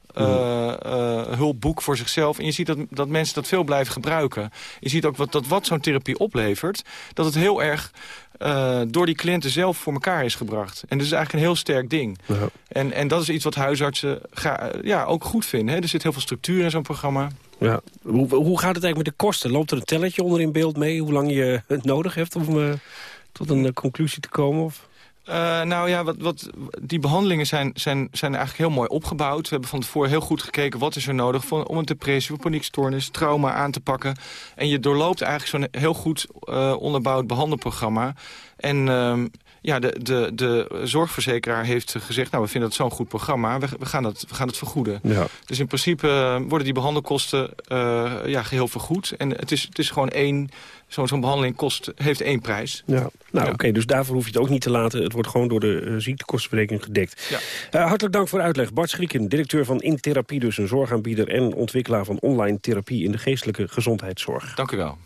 hulpboek voor zichzelf. En je ziet dat, dat mensen dat veel blijven gebruiken. Je ziet ook wat, dat wat zo'n therapie oplevert... dat het heel erg eh, door die cliënten zelf voor elkaar is gebracht. En dat is eigenlijk een heel sterk ding. En, en dat is iets wat huisartsen ga, ja, ook goed vinden. Hè. Er zit heel veel structuur in zo'n programma. Ja. Hoe, hoe gaat het eigenlijk met de kosten? Loopt er een telletje onder in beeld mee? Hoe lang je het nodig hebt om eh, tot een eh, conclusie te komen? Of? Uh, nou ja, wat, wat, die behandelingen zijn, zijn, zijn eigenlijk heel mooi opgebouwd. We hebben van tevoren heel goed gekeken wat is er nodig... Om een depressie, paniekstoornis, trauma aan te pakken. En je doorloopt eigenlijk zo'n heel goed uh, onderbouwd behandelprogramma. En uh, ja, de, de, de zorgverzekeraar heeft gezegd... nou, we vinden dat zo'n goed programma, we, we, gaan dat, we gaan het vergoeden. Ja. Dus in principe uh, worden die behandelkosten ja, geheel vergoed. En het is, het is gewoon één... Zo'n zo behandeling kost, heeft één prijs. Ja. Nou, oké, okay, dus daarvoor hoef je het ook niet te laten. Het wordt gewoon door de uh, gedekt. Ja. Uh, hartelijk dank voor de uitleg. Bart Schrieken, directeur van Intherapie, dus een zorgaanbieder... en ontwikkelaar van online therapie in de geestelijke gezondheidszorg. Dank u wel.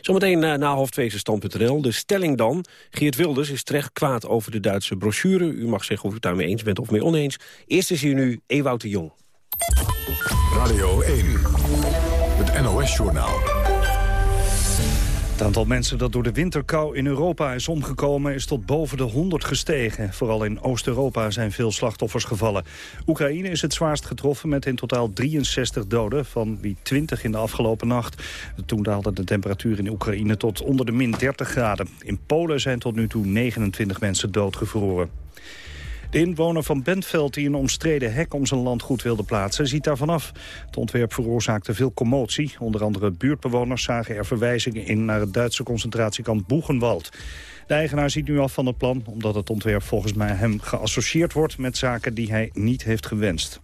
Zometeen uh, na half twee. De stelling dan. Geert Wilders is terecht kwaad over de Duitse brochure. U mag zeggen of u het daarmee eens bent of mee oneens. Eerst is hier nu Ewout de Jong. Radio 1. Het NOS-journaal. Het aantal mensen dat door de winterkou in Europa is omgekomen is tot boven de 100 gestegen. Vooral in Oost-Europa zijn veel slachtoffers gevallen. Oekraïne is het zwaarst getroffen met in totaal 63 doden, van wie 20 in de afgelopen nacht. Toen daalde de temperatuur in Oekraïne tot onder de min 30 graden. In Polen zijn tot nu toe 29 mensen doodgevroren. De inwoner van Bentveld die een omstreden hek om zijn landgoed wilde plaatsen, ziet daarvan af. Het ontwerp veroorzaakte veel commotie. Onder andere buurtbewoners zagen er verwijzingen in naar het Duitse concentratiekamp Boegenwald. De eigenaar ziet nu af van het plan, omdat het ontwerp volgens mij hem geassocieerd wordt met zaken die hij niet heeft gewenst.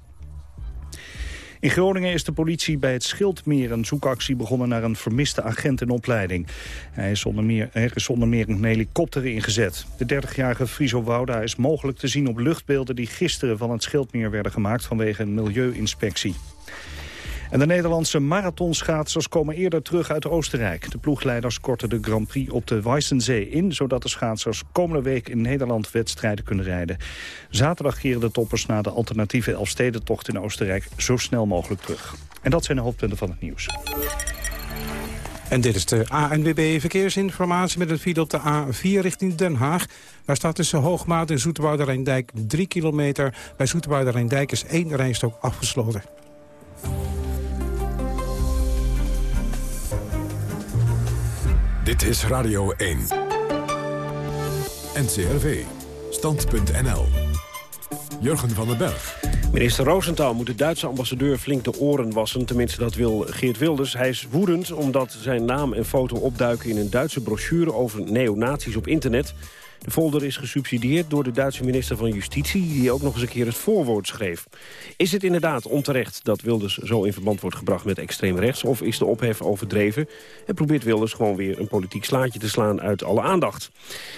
In Groningen is de politie bij het Schildmeer een zoekactie begonnen naar een vermiste agent in opleiding. Hij is onder meer, er is onder meer een helikopter ingezet. De 30-jarige Friso Wouda is mogelijk te zien op luchtbeelden die gisteren van het Schildmeer werden gemaakt vanwege een milieuinspectie. En de Nederlandse marathonschaatsers komen eerder terug uit Oostenrijk. De ploegleiders korten de Grand Prix op de Weissensee in... zodat de schaatsers komende week in Nederland wedstrijden kunnen rijden. Zaterdag keren de toppers na de alternatieve Elfstedentocht in Oostenrijk... zo snel mogelijk terug. En dat zijn de hoofdpunten van het nieuws. En dit is de ANWB Verkeersinformatie met een file op de A4 richting Den Haag. Daar staat tussen Hoogmaat en Zoeterwoude Rijndijk 3 kilometer. Bij Zoeterwoude Rijndijk is één rijstok afgesloten. Dit is Radio 1. NCRV. Stand.nl. Jurgen van den Berg. Minister Roosentaal moet de Duitse ambassadeur flink de oren wassen. Tenminste, dat wil Geert Wilders. Hij is woedend omdat zijn naam en foto opduiken... in een Duitse brochure over neonazies op internet. De folder is gesubsidieerd door de Duitse minister van Justitie... die ook nog eens een keer het voorwoord schreef. Is het inderdaad onterecht dat Wilders zo in verband wordt gebracht met extreem rechts... of is de ophef overdreven en probeert Wilders gewoon weer een politiek slaatje te slaan uit alle aandacht?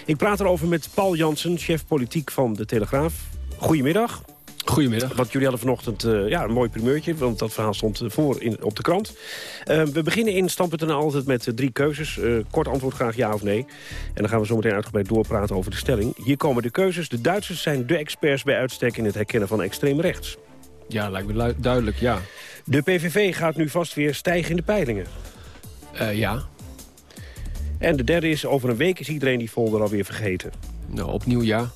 Ik praat erover met Paul Jansen, chef politiek van De Telegraaf. Goedemiddag. Goedemiddag. Want jullie hadden vanochtend uh, ja, een mooi primeurtje, want dat verhaal stond voor in, op de krant. Uh, we beginnen in Stam.nl altijd met drie keuzes. kort antwoord graag ja of nee. En dan gaan we zo meteen uitgebreid doorpraten over de stelling. Hier komen de keuzes. De Duitsers zijn de experts bij uitstek in het herkennen van extreem rechts. Ja, lijkt me duidelijk, ja. De PVV gaat nu vast weer stijgen in de peilingen. ja. En de derde is, over een week is iedereen die folder alweer vergeten. Nou, opnieuw ja.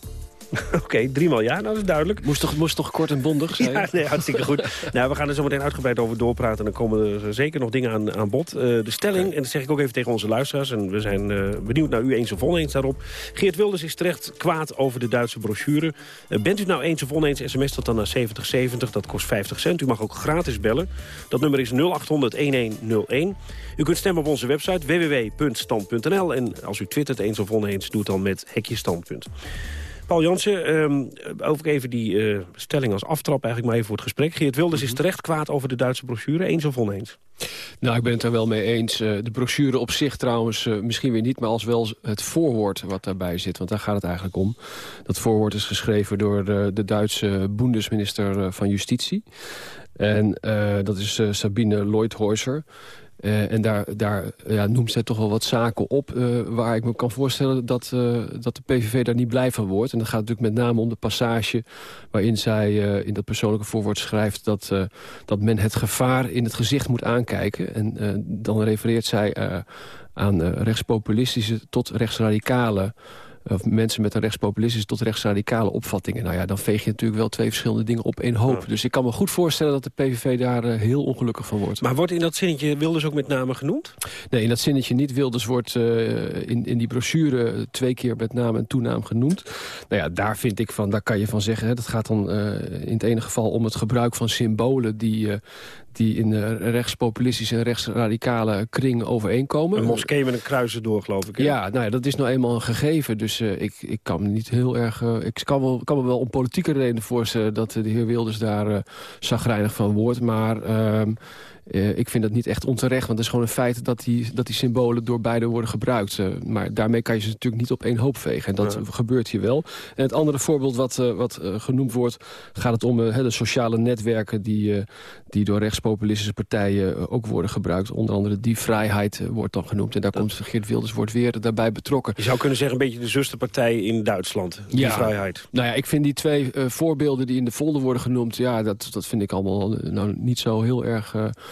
Oké, okay, driemaal ja, nou, dat is duidelijk. Moest toch, moest toch kort en bondig zijn? Ja, nee, hartstikke goed. nou, we gaan er zo meteen uitgebreid over doorpraten. En dan komen er zeker nog dingen aan, aan bod. Uh, de stelling, en dat zeg ik ook even tegen onze luisteraars... en we zijn uh, benieuwd naar u eens of oneens daarop. Geert Wilders is terecht kwaad over de Duitse brochure. Uh, bent u nou eens of oneens, sms dat dan naar 7070. Dat kost 50 cent. U mag ook gratis bellen. Dat nummer is 0800-1101. U kunt stemmen op onze website www.stand.nl. En als u twittert eens of oneens, doe het dan met hekje standpunt. Paul Jansen, um, over even die uh, stelling als aftrap eigenlijk maar even voor het gesprek. Geert Wilders is mhm. terecht kwaad over de Duitse brochure. Eens of oneens? Nou, ik ben het er wel mee eens. Uh, de brochure op zich trouwens uh, misschien weer niet... maar als wel het voorwoord wat daarbij zit. Want daar gaat het eigenlijk om. Dat voorwoord is geschreven door de, de Duitse boendesminister van Justitie. En dat is Sabine Leuthäuser. Uh, en daar, daar ja, noemt zij toch wel wat zaken op... Uh, waar ik me kan voorstellen dat, uh, dat de PVV daar niet blij van wordt. En dat gaat natuurlijk met name om de passage... waarin zij in dat persoonlijke voorwoord schrijft... dat, dat men het gevaar in het gezicht moet aankijken. En dan refereert zij aan rechtspopulistische tot rechtsradicale of mensen met een rechtspopulistische tot rechtsradicale opvattingen. Nou ja, dan veeg je natuurlijk wel twee verschillende dingen op één hoop. Dus ik kan me goed voorstellen dat de PVV daar uh, heel ongelukkig van wordt. Maar wordt in dat zinnetje Wilders ook met name genoemd? Nee, in dat zinnetje niet. Wilders wordt uh, in, in die brochure twee keer met naam en toenaam genoemd. Nou ja, daar vind ik van, daar kan je van zeggen... Hè, dat gaat dan uh, in het ene geval om het gebruik van symbolen... die, die in de rechtspopulistische en rechtsradicale kring overeenkomen. Een moskee met een kruis door, geloof ik. Hè? Ja, nou ja, dat is nou eenmaal een gegeven. Dus uh, ik, ik kan me niet heel erg... Uh, ik kan, wel, kan me wel om politieke redenen voorstellen... dat de heer Wilders daar uh, zagrijnig van wordt. Maar ehm, uh, ik vind dat niet echt onterecht, want het is gewoon een feit dat die, dat die symbolen door beide worden gebruikt. Uh, maar daarmee kan je ze natuurlijk niet op één hoop vegen. En dat gebeurt hier wel. En het andere voorbeeld wat, uh, wat genoemd wordt, gaat het om de sociale netwerken die, die door rechtspopulistische partijen ook worden gebruikt. Onder andere die vrijheid wordt dan genoemd. En daar komt Geert Wilders wordt weer daarbij betrokken. Je zou kunnen zeggen een beetje de zusterpartij in Duitsland, die ja, vrijheid. Nou ja, ik vind die twee voorbeelden die in de folder worden genoemd, ja, dat, dat vind ik allemaal nou, niet zo heel erg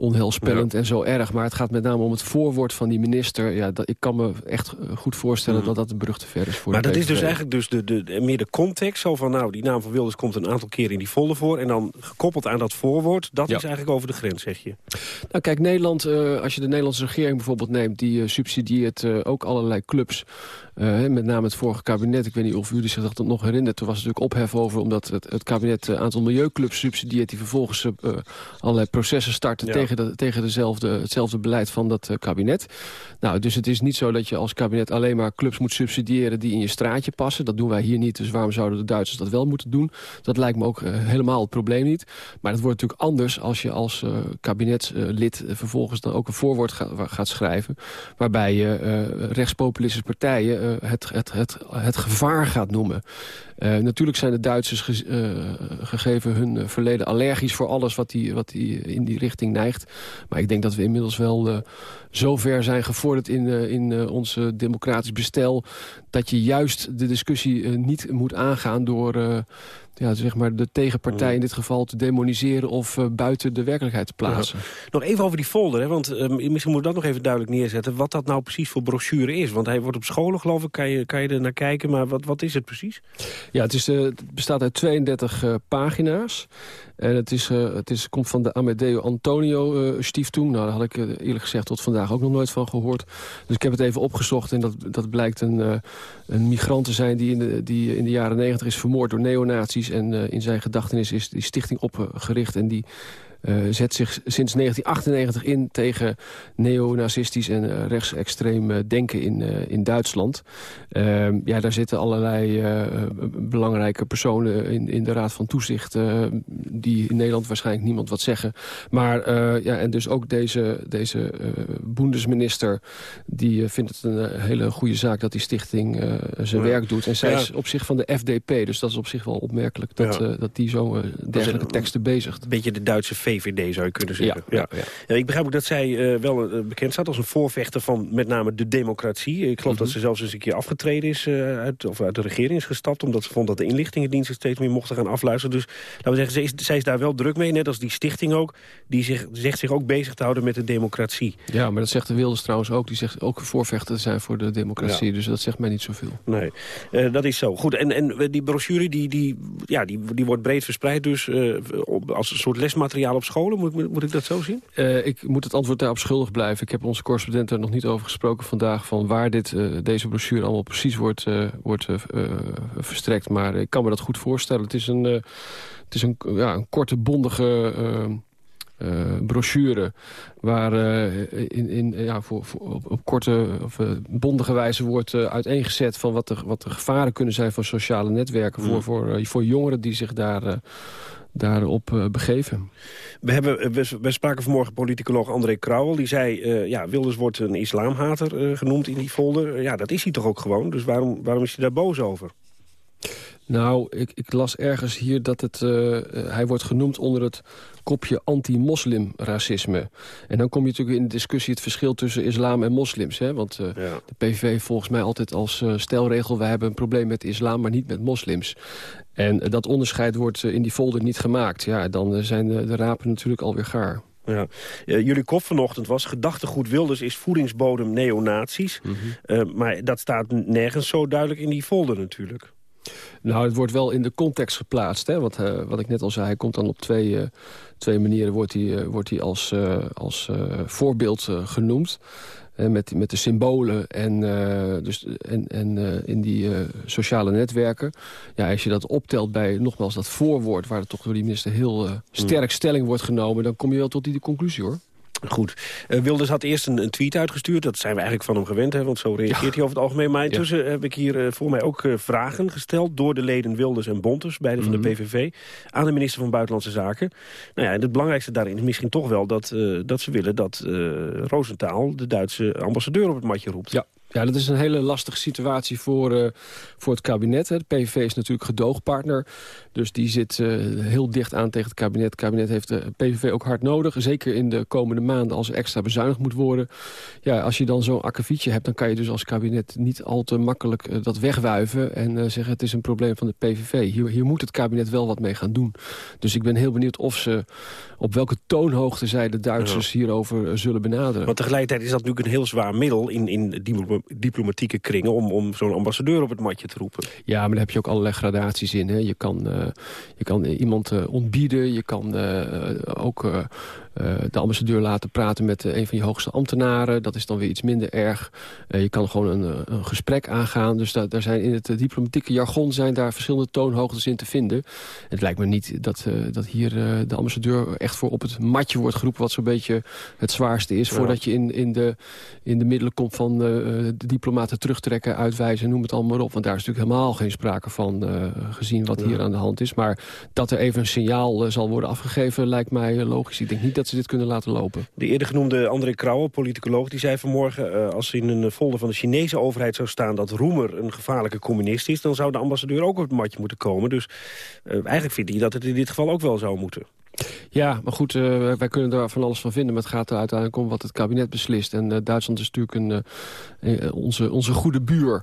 onheilspellend en zo erg. Maar het gaat met name om het voorwoord van die minister. Ja, dat, ik kan me echt eh, goed voorstellen mm. dat dat de brug te ver is voor Maar dat is dus eigenlijk dus de, de, meer de context. Zo van, nou, die naam van Wilders komt een aantal keer in die volle voor. En dan gekoppeld aan dat voorwoord, dat is eigenlijk over de grens, zeg je. Nou kijk, Nederland, uh, als je de Nederlandse regering bijvoorbeeld neemt... die uh, subsidieert uh, ook allerlei clubs met name het vorige kabinet, ik weet niet of u zich dat nog herinnert... toen was er natuurlijk ophef over omdat het, het kabinet een aantal milieuclubs subsidieert... die vervolgens allerlei processen starten tegen, tegen dezelfde, hetzelfde beleid van dat uh, kabinet. Nou, dus het is niet zo dat je als kabinet alleen maar clubs moet subsidiëren... die in je straatje passen. Dat doen wij hier niet, dus waarom zouden de Duitsers dat wel moeten doen? Dat lijkt me ook helemaal het probleem niet. Maar het wordt natuurlijk anders als je als kabinetslid... vervolgens dan ook een voorwoord ga, gaat schrijven... waarbij je rechtspopulistische partijen eh, het, het, het gevaar gaat noemen. Uh, natuurlijk zijn de Duitsers uh, gegeven hun verleden allergisch voor alles wat, die, wat die in die richting neigt. Maar ik denk dat we inmiddels wel zo ver zijn gevorderd in, in ons democratisch bestel... dat je juist de discussie niet moet aangaan door ja, zeg maar de tegenpartij mm. in dit geval te demoniseren... of uh, buiten de werkelijkheid te plaatsen. Nog even over die folder, hè, want uh, misschien moet dat nog even duidelijk neerzetten... wat dat nou precies voor brochure is. Want hij wordt op scholen, geloof ik, kan je, kan je er naar kijken... maar wat, wat is het precies? Ja, het, is, uh, het bestaat uit 32 pagina's. En het, is, uh, het is, komt van de Amedeo Antonio uh, Stiftung. Nou, daar had ik uh, eerlijk gezegd tot vandaag ook nog nooit van gehoord. Dus ik heb het even opgezocht en dat, dat blijkt een, een migrant te zijn... Die in, de, die in de jaren negentig is vermoord door neonazies. En in zijn gedachtenis is die stichting opgericht. En die zet zich sinds 1998 in tegen neonazistisch en rechtsextreem denken in, in Duitsland. Ehm, ja, daar zitten allerlei belangrijke personen in, in de Raad van Toezicht... die in Nederland waarschijnlijk niemand wat zeggen. Maar ja, en dus ook deze, deze boendesminister... die vindt het een hele goede zaak dat die stichting zijn werk doet. En zij is op zich van de FDP, dus dat is op zich wel opmerkelijk... dat, ja. dat die zo dergelijke teksten bezigt. Een beetje de Duitse VVD zou je kunnen zeggen. Ja, ja. ja. ik begrijp ook dat zij uh, wel uh, bekend staat als een voorvechter van met name de democratie. Ik geloof dat ze zelfs eens een keer afgetreden is uh, uit, of uit de regering is gestapt... omdat ze vond dat de inlichtingendiensten steeds meer mochten gaan afluisteren. Dus laten we zeggen, zij is, zij is daar wel druk mee, net als die stichting ook. Die zich, zegt zich ook bezig te houden met de democratie. Ja, maar dat zegt de Wilders trouwens ook. Die zegt ook voorvechter te zijn voor de democratie. Dus dat zegt mij niet zoveel. Nee, dat is zo. Goed, en, en die brochure die, die, ja, die, die wordt breed verspreid dus als een soort lesmateriaal op scholen? Moet, moet ik dat zo zien? Uh, ik moet het antwoord daarop schuldig blijven. Ik heb onze correspondent er nog niet over gesproken vandaag... van waar dit, uh, deze brochure allemaal precies wordt, uh, wordt verstrekt. Maar ik kan me dat goed voorstellen. Het is een, het is een, ja, een korte, bondige... Uh, brochure waar uh, in, in, ja, voor, voor, op, op, korte of uh, bondige wijze wordt uiteengezet van wat de, wat de gevaren kunnen zijn van sociale netwerken voor, voor, voor jongeren die zich daar daarop uh, begeven. We, hebben, we, we, spraken vanmorgen politicoloog André Krauwel. Die zei, uh, ja, Wilders wordt een islamhater genoemd in die folder. ja, dat is hij toch ook gewoon? Dus waarom, waarom is hij daar boos over? Nou, ik, ik las ergens hier dat het, hij wordt genoemd onder het kopje anti-moslim racisme. En dan kom je natuurlijk in de discussie het verschil tussen islam en moslims. Hè? Want uh, ja. de PVV volgens mij altijd als uh, stelregel... wij hebben een probleem met islam, maar niet met moslims. En dat onderscheid wordt in die folder niet gemaakt. Ja, dan zijn de, de rapen natuurlijk alweer gaar. Ja. jullie kop vanochtend was... gedachtegoed Wilders is voedingsbodem neonazies. Mm -hmm. maar dat staat nergens zo duidelijk in die folder natuurlijk. Nou, het wordt wel in de context geplaatst. Hè? Wat, uh, wat ik net al zei, hij komt dan op twee, uh, twee manieren wordt hij, uh, wordt hij als, als voorbeeld genoemd. met, met de symbolen en, dus, en, en in die sociale netwerken. Ja, als je dat optelt bij nogmaals dat voorwoord... waar het toch door die minister heel sterk stelling wordt genomen... dan kom je wel tot die conclusie, hoor. Goed. Uh, Wilders had eerst een, een, tweet uitgestuurd. Dat zijn we eigenlijk van hem gewend, hè, want zo reageert hij over het algemeen. Maar intussen heb ik hier uh, voor mij ook uh, vragen gesteld... door de leden Wilders en Bontes, beide van de mhm. PVV... aan de minister van Buitenlandse Zaken. Nou ja, en het belangrijkste daarin is misschien toch wel dat, dat ze willen... dat Roosentaal de Duitse ambassadeur op het matje roept. Ja. Ja, dat is een hele lastige situatie voor, uh, voor het kabinet. Hè. De PVV is natuurlijk gedoogpartner. Dus die zit uh, heel dicht aan tegen het kabinet. Het kabinet heeft de PVV ook hard nodig. Zeker in de komende maanden als er extra bezuinigd moet worden. Ja, als je dan zo'n akkefietje hebt... dan kan je dus als kabinet niet al te makkelijk uh, dat wegwuiven... en zeggen het is een probleem van de PVV. Hier, hier moet het kabinet wel wat mee gaan doen. Dus ik ben heel benieuwd of ze op welke toonhoogte zij de Duitsers ja. hierover zullen benaderen. Want tegelijkertijd is dat natuurlijk een heel zwaar middel... in, in die diplomatieke kringen om, om zo'n ambassadeur op het matje te roepen. Ja, maar daar heb je ook allerlei gradaties in. Hè. Je, kan, uh, je kan iemand uh, ontbieden, je kan uh, ook de ambassadeur laten praten met een van je hoogste ambtenaren. Dat is dan weer iets minder erg. je kan gewoon een, een gesprek aangaan. Dus daar, daar zijn in het diplomatieke jargon zijn daar verschillende toonhoogtes in te vinden. Het lijkt me niet dat, dat hier de ambassadeur echt voor op het matje wordt geroepen... wat zo'n beetje het zwaarste is... Ja. voordat je in, in, de, in de middelen komt van de diplomaten terugtrekken, uitwijzen, noem het allemaal maar op. Want daar is natuurlijk helemaal geen sprake van gezien wat ja. hier aan de hand is. Maar dat er even een signaal zal worden afgegeven lijkt mij logisch. Ik denk niet dat dit kunnen laten lopen. De eerder genoemde André Krauwe, politicoloog, die zei vanmorgen... Uh, als in een folder van de Chinese overheid zou staan dat Roemer een gevaarlijke communist is... dan zou de ambassadeur ook op het matje moeten komen. Dus eigenlijk vindt hij dat het in dit geval ook wel zou moeten. Ja, maar goed, uh, wij kunnen daar van alles van vinden. Maar het gaat er uiteindelijk om wat het kabinet beslist. En uh, Duitsland is natuurlijk een, uh, onze, onze goede buur.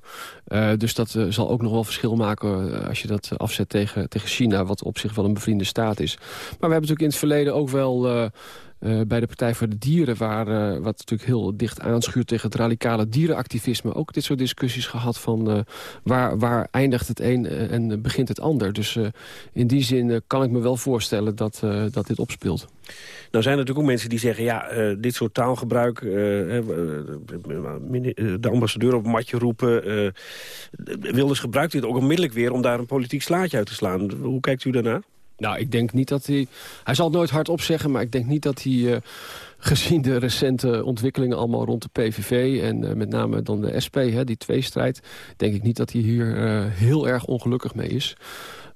dus dat zal ook nog wel verschil maken als je dat afzet tegen, tegen China. Wat op zich wel een bevriende staat is. Maar we hebben natuurlijk in het verleden ook wel uh, bij de Partij voor de Dieren... Waar, uh, wat natuurlijk heel dicht aanschuurt tegen het radicale dierenactivisme... ook dit soort discussies gehad van uh, waar, waar eindigt het een en begint het ander. Dus in die zin kan ik me wel voorstellen dat, dat dit opspeelt. Nou zijn er natuurlijk ook mensen die zeggen... ja, dit soort taalgebruik, de ambassadeur op een matje roepen... Wilders gebruikt dit ook onmiddellijk weer om daar een politiek slaatje uit te slaan. Hoe kijkt u daarnaar? Nou, ik denk niet dat hij... Hij zal het nooit hardop zeggen, maar ik denk niet dat hij... eh, gezien de recente ontwikkelingen allemaal rond de PVV... en eh, met name dan de SP, hè, die tweestrijd... denk ik niet dat hij hier eh, heel erg ongelukkig mee is.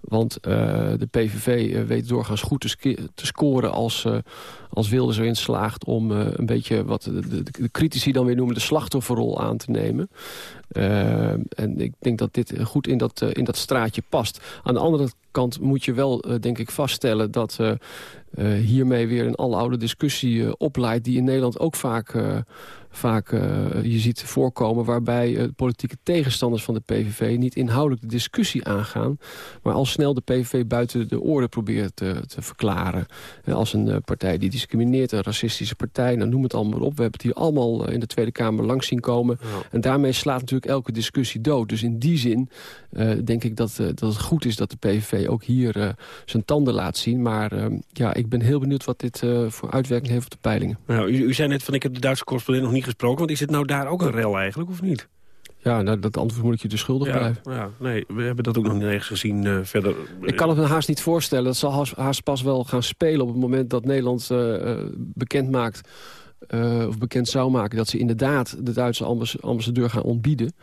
Want eh, de PVV eh, weet doorgaans goed te, scoren als, eh, als Wilders erin slaagt... om een beetje wat de, de, critici dan weer noemen de slachtofferrol aan te nemen. En ik denk dat dit goed in dat, in dat straatje past. Aan de andere kant moet je wel, denk ik, vaststellen... dat hiermee weer een aloude discussie opleidt... die in Nederland ook vaak, vaak eh, je ziet voorkomen... waarbij eh, politieke tegenstanders van de PVV niet inhoudelijk de discussie aangaan... maar al snel de PVV buiten de orde proberen te, te verklaren. Eh, als een partij die discrimineert, een racistische partij... nou noem het allemaal op. We hebben het hier allemaal in de Tweede Kamer langs zien komen. En daarmee slaat natuurlijk elke discussie dood. Dus in die zin denk ik dat, dat het goed is dat de PVV ook hier zijn tanden laat zien. Maar ja, ik ben heel benieuwd wat dit voor uitwerking heeft op de peilingen. Nou, u, u zei net van ik heb de Duitse correspondent nog niet gesproken. Want is het nou daar ook een rel eigenlijk, of niet? Ja, nou, dat antwoord moet ik je dus schuldig Ja, blijven. ja, nee, we hebben dat ook nog nergens gezien eh, verder. Ik kan het me haast niet voorstellen. Dat zal haast, haast pas wel gaan spelen op het moment dat Nederland eh, bekend maakt... eh, of bekend zou maken dat ze inderdaad de Duitse ambas- ambassadeur gaan ontbieden.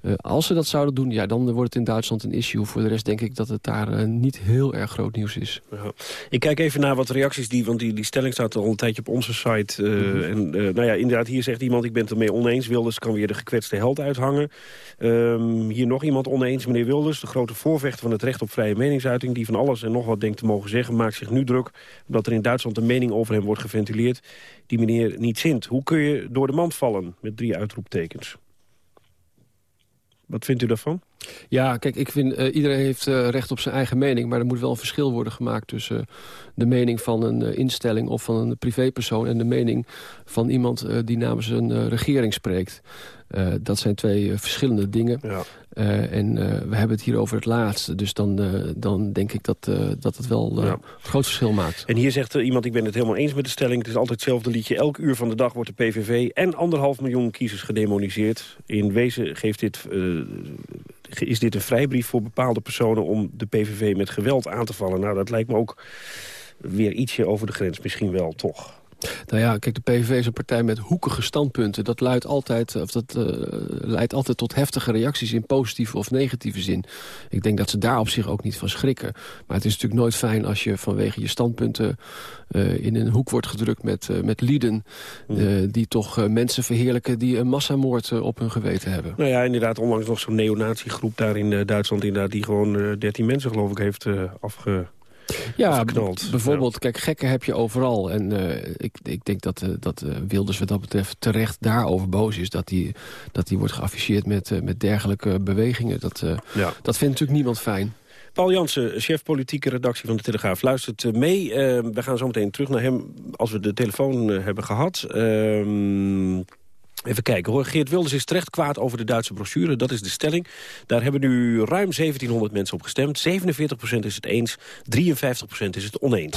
Eh, als ze dat zouden doen, ja, dan wordt het in Duitsland een issue. Voor de rest denk ik dat het daar eh, niet heel erg groot nieuws is. Ja. Ik kijk even naar wat reacties, die, want die, die stelling staat al een tijdje op onze site. Mhm. En nou ja, inderdaad, hier zegt iemand, ik ben het ermee oneens. Wilders kan weer de gekwetste held uithangen. Ehm, hier nog iemand oneens, meneer Wilders, de grote voorvechter van het recht op vrije meningsuiting... die van alles en nog wat denkt te mogen zeggen, maakt zich nu druk... omdat er in Duitsland een mening over hem wordt geventileerd... die meneer niet zint. Hoe kun je door de mand vallen? Met drie uitroeptekens. Wat vindt u daarvan? Ja, kijk, ik vind eh, iedereen heeft eh, recht op zijn eigen mening... maar er moet wel een verschil worden gemaakt tussen eh, de mening van een instelling... of van een privépersoon en de mening van iemand die namens een regering spreekt. Eh, dat zijn twee eh, verschillende dingen. Eh, en we hebben het hier over het laatste. Dus dan, dan denk ik dat, dat het wel Ja. een groot verschil maakt. En hier zegt iemand, ik ben het helemaal eens met de stelling... het is altijd hetzelfde liedje. Elk uur van de dag wordt de PVV en anderhalf miljoen kiezers gedemoniseerd. In wezen geeft dit, is dit een vrijbrief voor bepaalde personen... om de PVV met geweld aan te vallen. Nou, dat lijkt me ook weer ietsje over de grens. Misschien wel, toch? Nou ja, kijk, de PVV is een partij met hoekige standpunten. Dat, luidt altijd, of dat eh, leidt altijd tot heftige reacties in positieve of negatieve zin. Ik denk dat ze daar op zich ook niet van schrikken. Maar het is natuurlijk nooit fijn als je vanwege je standpunten... eh, in een hoek wordt gedrukt met, eh, met lieden... die toch mensen verheerlijken die een massamoord op hun geweten hebben. Nou ja, inderdaad, onlangs nog zo'n neonatiegroep daar in Duitsland... Inderdaad, die gewoon eh, 13 mensen, geloof ik, heeft afge... Ja, bijvoorbeeld, kijk, gekken heb je overal. En eh, ik, ik denk dat, eh, dat eh, Wilders wat dat betreft terecht daarover boos is... dat hij dat die wordt geafficheerd met, met dergelijke bewegingen. Dat, eh, Ja. dat vindt natuurlijk niemand fijn. Paul Jansen, chef politieke redactie van de Telegraaf, luistert mee. We gaan zo meteen terug naar hem als we de telefoon hebben gehad. Ehm, even kijken hoor. Geert Wilders is terecht kwaad over de Duitse brochure. Dat is de stelling. Daar hebben nu ruim 1700 mensen op gestemd. 47% is het eens, 53% is het oneens.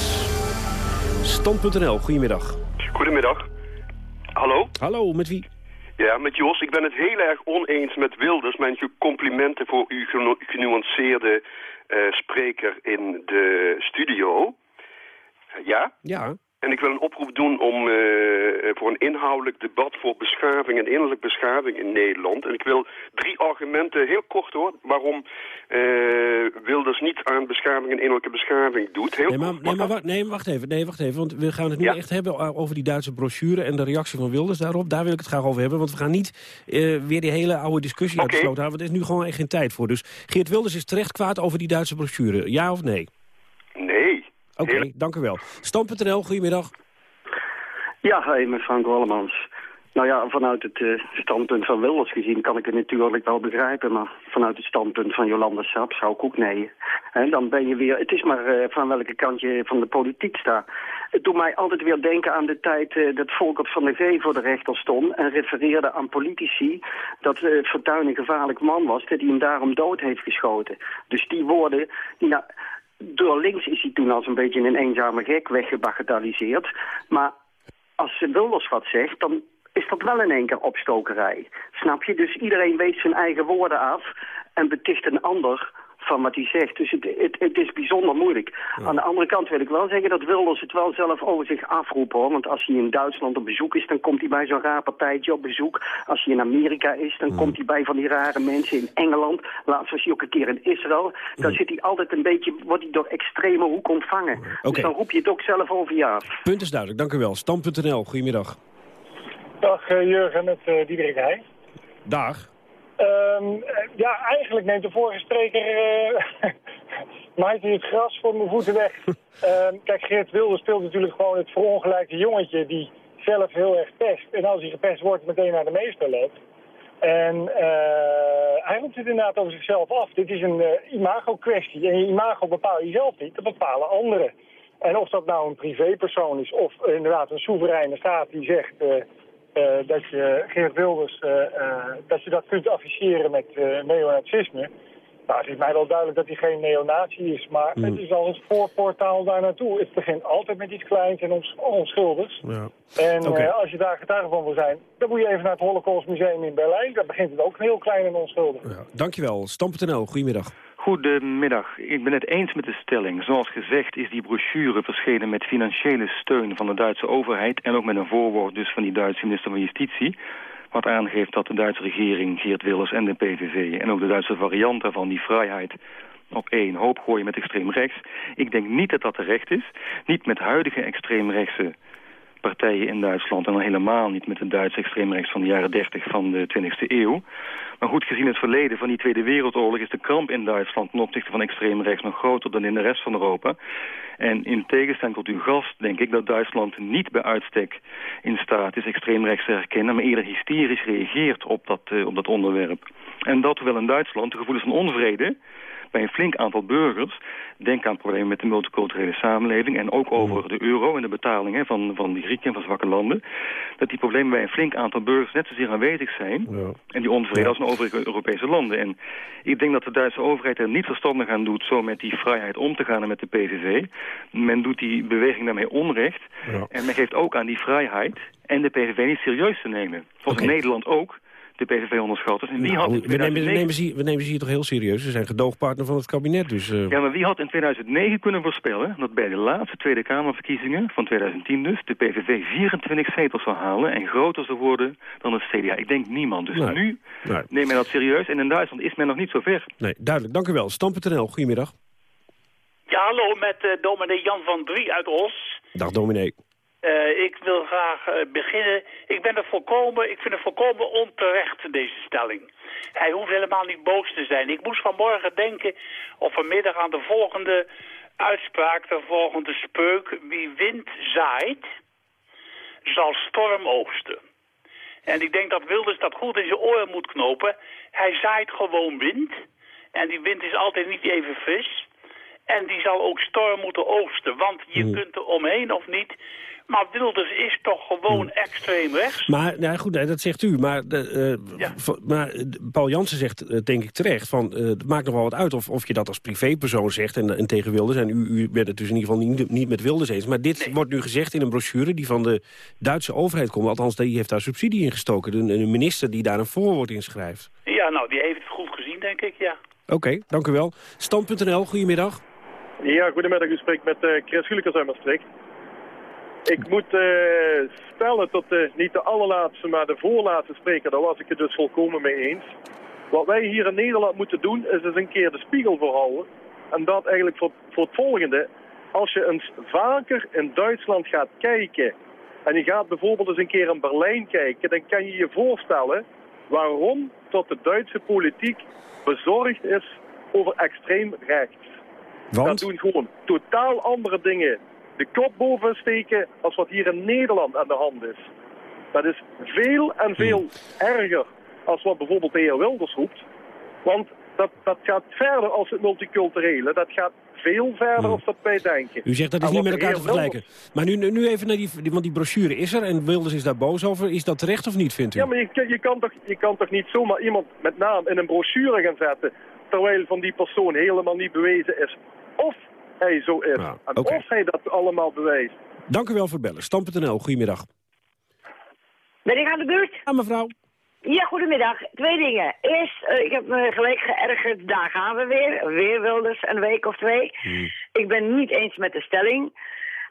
Stand.nl, goedemiddag. Goedemiddag. Hallo? Hallo, met wie? Ja, met Jos. Ik ben het heel erg oneens met Wilders. Mijn complimenten voor uw genu- genuanceerde eh, spreker in de studio. Ja? Ja. En ik wil een oproep doen om, eh, voor een inhoudelijk debat voor beschaving en innerlijke beschaving in Nederland. En ik wil drie argumenten, heel kort hoor, waarom eh, Wilders niet aan beschaving en innerlijke beschaving doet. Heel Nee, maar, kort. nee, maar wacht, nee, wacht even, nee, wacht even. Want we gaan het nu Ja. echt hebben over die Duitse brochure... en de reactie van Wilders daarop. Daar wil ik het graag over hebben. Want we gaan niet eh, weer die hele oude discussie uit de sloot halen. Want er is nu gewoon echt geen tijd voor. Dus Geert Wilders is terecht kwaad over die Duitse brochure. Ja of nee? Nee. Oké, dank u wel. Stand.nl, goedemiddag. Ja, hey, met Frank Wallemans. Nou ja, vanuit het eh, standpunt van Wilders gezien kan ik het natuurlijk wel begrijpen. Maar vanuit het standpunt van Jolanda Sap zou ik ook nee. En dan ben je weer, het is maar eh, van welke kant je van de politiek staat. Het doet mij altijd weer denken aan de tijd eh, dat Volkert van der Vee voor de rechter stond... en refereerde aan politici dat uh, Fortuyn een gevaarlijk man was... dat hij hem daarom dood heeft geschoten. Dus die woorden... Nou, door links is hij toen als een beetje een eenzame gek weggebagatelliseerd. Maar als Wilders wat zegt, dan is dat wel in één keer opstokerij. Snap je? Dus iedereen weet zijn eigen woorden af en beticht een ander van wat hij zegt. Dus het, het, het is bijzonder moeilijk. Aan de andere kant wil ik wel zeggen dat Wilders het wel zelf over zich afroept hoor. Want als hij in Duitsland op bezoek is, dan komt hij bij zo'n raar partijtje op bezoek. Als hij in Amerika is, dan komt hij bij van die rare mensen in Engeland. Laatst was hij ook een keer in Israël. Dan zit hij altijd een beetje, wordt hij door extreme hoek ontvangen. Oké. Dus dan roep je het ook zelf over je af. Punt is duidelijk, dank u wel. Stam.nl, goedemiddag. Dag uh, Jurgen met uh, Diederik Heij. Dag. Um, ja, eigenlijk neemt de vorige spreker uh, maait hij het gras voor mijn voeten weg. um, kijk, Geert Wilde speelt natuurlijk gewoon het verongelijkte jongetje die zelf heel erg pest. En als hij gepest wordt, meteen naar de meester loopt. En uh, hij roept het inderdaad over zichzelf af. Dit is een uh, imago-kwestie. En je imago bepaal je zelf niet, dat bepalen anderen. En of dat nou een privépersoon is of inderdaad een soevereine staat die zegt... Uh, dat je Geert Wilders, uh, uh, dat je dat kunt afficheren met neonazisme. Nou, het is mij wel duidelijk dat hij geen neonazi is, maar mm. het is al het voorportaal daar naartoe. Het begint altijd met iets kleins en ons, onschuldigs. Ja. En okay. als je daar getuige van wil zijn, dan moet je even naar het Holocaust Museum in Berlijn. Daar begint het ook heel klein en onschuldig. Ja. Dankjewel. Stam.nl, goedemiddag. Goedemiddag. Ik ben het eens met de stelling. Zoals gezegd is die brochure verschenen met financiële steun van de Duitse overheid... en ook met een voorwoord dus van die Duitse minister van Justitie... wat aangeeft dat de Duitse regering, Geert Wilders en de PVV... en ook de Duitse variant daarvan, die vrijheid op één hoop gooien met extreem rechts. Ik denk niet dat dat terecht is. Niet met huidige extreemrechtse partijen in Duitsland... en dan helemaal niet met de Duitse extreemrechts van de jaren 30 van de 20e eeuw. Maar goed, gezien het verleden van die Tweede Wereldoorlog... is de kramp in Duitsland ten opzichte van extreemrechts nog groter dan in de rest van Europa. En in tegenstelling tot uw gast denk ik dat Duitsland niet bij uitstek in staat is extreemrechts te herkennen... maar eerder hysterisch reageert op dat, uh, op dat onderwerp. En dat terwijl in Duitsland de gevoelens van onvrede bij een flink aantal burgers. Denk aan problemen met de multiculturele samenleving... en ook over de euro en de betalingen van, van die Grieken en van zwakke landen. Dat die problemen bij een flink aantal burgers net zozeer aanwezig zijn... Ja. en die onvrede als in overige Europese landen. En ik denk dat de Duitse overheid er niet verstandig aan doet... zo met die vrijheid om te gaan en met de PVV. Men doet die beweging daarmee onrecht. Ja. En men geeft ook aan die vrijheid en de PVV niet serieus te nemen. Zoals okay. in Nederland ook de PVV onderschat is. En wie nou, had in we, nemen, we, nemen ze, we nemen ze hier toch heel serieus. Ze zijn gedoogpartner van het kabinet. Dus, uh... Ja, maar wie had in 2009 kunnen voorspellen... dat bij de laatste Tweede Kamerverkiezingen van 2010 dus... de PVV 24 zetels zou halen en groter zou worden dan het CDA? Ik denk niemand. Dus nee. nu nee. neemt men dat serieus. En in Duitsland is men nog niet zo ver. Nee, duidelijk. Dank u wel. Stam.nl, goedemiddag. Ja, hallo, met uh, dominee Jan van Drie uit Os. Dag, dominee. Uh, ik wil graag uh, beginnen. Ik ben er volkomen, ik vind het volkomen onterecht, deze stelling. Hij hoeft helemaal niet boos te zijn. Ik moest vanmorgen denken, of vanmiddag aan de volgende uitspraak, de volgende spreuk. Wie wind zaait, zal storm oogsten. En ik denk dat Wilders dat goed in zijn oren moet knopen. Hij zaait gewoon wind. En die wind is altijd niet even fris. En die zal ook storm moeten oogsten. Want je mm. kunt er omheen of niet... Maar Wilders is toch gewoon extreem rechts? Maar, nou goed, dat zegt u. Maar, de, uh, ja. maar Paul Jansen zegt, uh, denk ik terecht, van, uh, het maakt nog wel wat uit of, of je dat als privépersoon zegt en, en tegen Wilders. En u, u bent het dus in ieder geval niet, niet met Wilders eens. Maar dit nee. wordt nu gezegd in een brochure die van de Duitse overheid komt. Althans, die heeft daar subsidie in gestoken. Een, een minister die daar een voorwoord in schrijft. Ja, nou, die heeft het goed gezien, denk ik, ja. Oké, okay, dank u wel. Stand.nl, goedemiddag. Ja, goedemiddag. U spreekt met Chris Gulikers uit Maastricht. Ik moet uh, stellen tot de, niet de allerlaatste, maar de voorlaatste spreker, daar was ik het dus volkomen mee eens. Wat wij hier in Nederland moeten doen, is eens een keer de spiegel voorhouden. En dat eigenlijk voor, voor het volgende. Als je eens vaker in Duitsland gaat kijken, en je gaat bijvoorbeeld eens een keer in Berlijn kijken, dan kan je je voorstellen waarom tot de Duitse politiek bezorgd is over extreem rechts. Want? Dat doen gewoon totaal andere dingen de kop boven steken als wat hier in Nederland aan de hand is. Dat is veel en veel erger als wat bijvoorbeeld de heer Wilders roept. Want dat, dat gaat verder als het multiculturele. Dat gaat veel verder als dat wij denken. U zegt dat is niet met elkaar te vergelijken. Maar nu, nu even naar die, want die brochure is er en Wilders is daar boos over. Is dat terecht of niet, vindt u? Ja, maar je, je, kan, toch, je kan toch niet zomaar iemand met naam in een brochure gaan zetten... terwijl van die persoon helemaal niet bewezen is of hij zo is. Nou, en okay. of hij dat allemaal bewijst. Dank u wel voor het bellen. Stam.nl, goedemiddag. Ben ik aan de beurt? Ja, mevrouw. Ja, goedemiddag. Twee dingen. Eerst, eh, ik heb me gelijk geërgerd, daar gaan we weer. Weer Wilders, een week of twee. Ik ben niet eens met de stelling.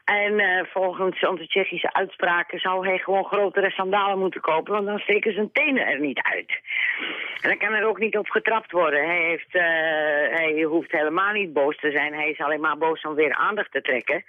En eh, volgens onze Tsjechische uitspraken zou hij gewoon grotere sandalen moeten kopen, want dan steken zijn tenen er niet uit. En dan kan er ook niet op getrapt worden. Hij, heeft, eh, hij hoeft helemaal niet boos te zijn, hij is alleen maar boos om weer aandacht te trekken.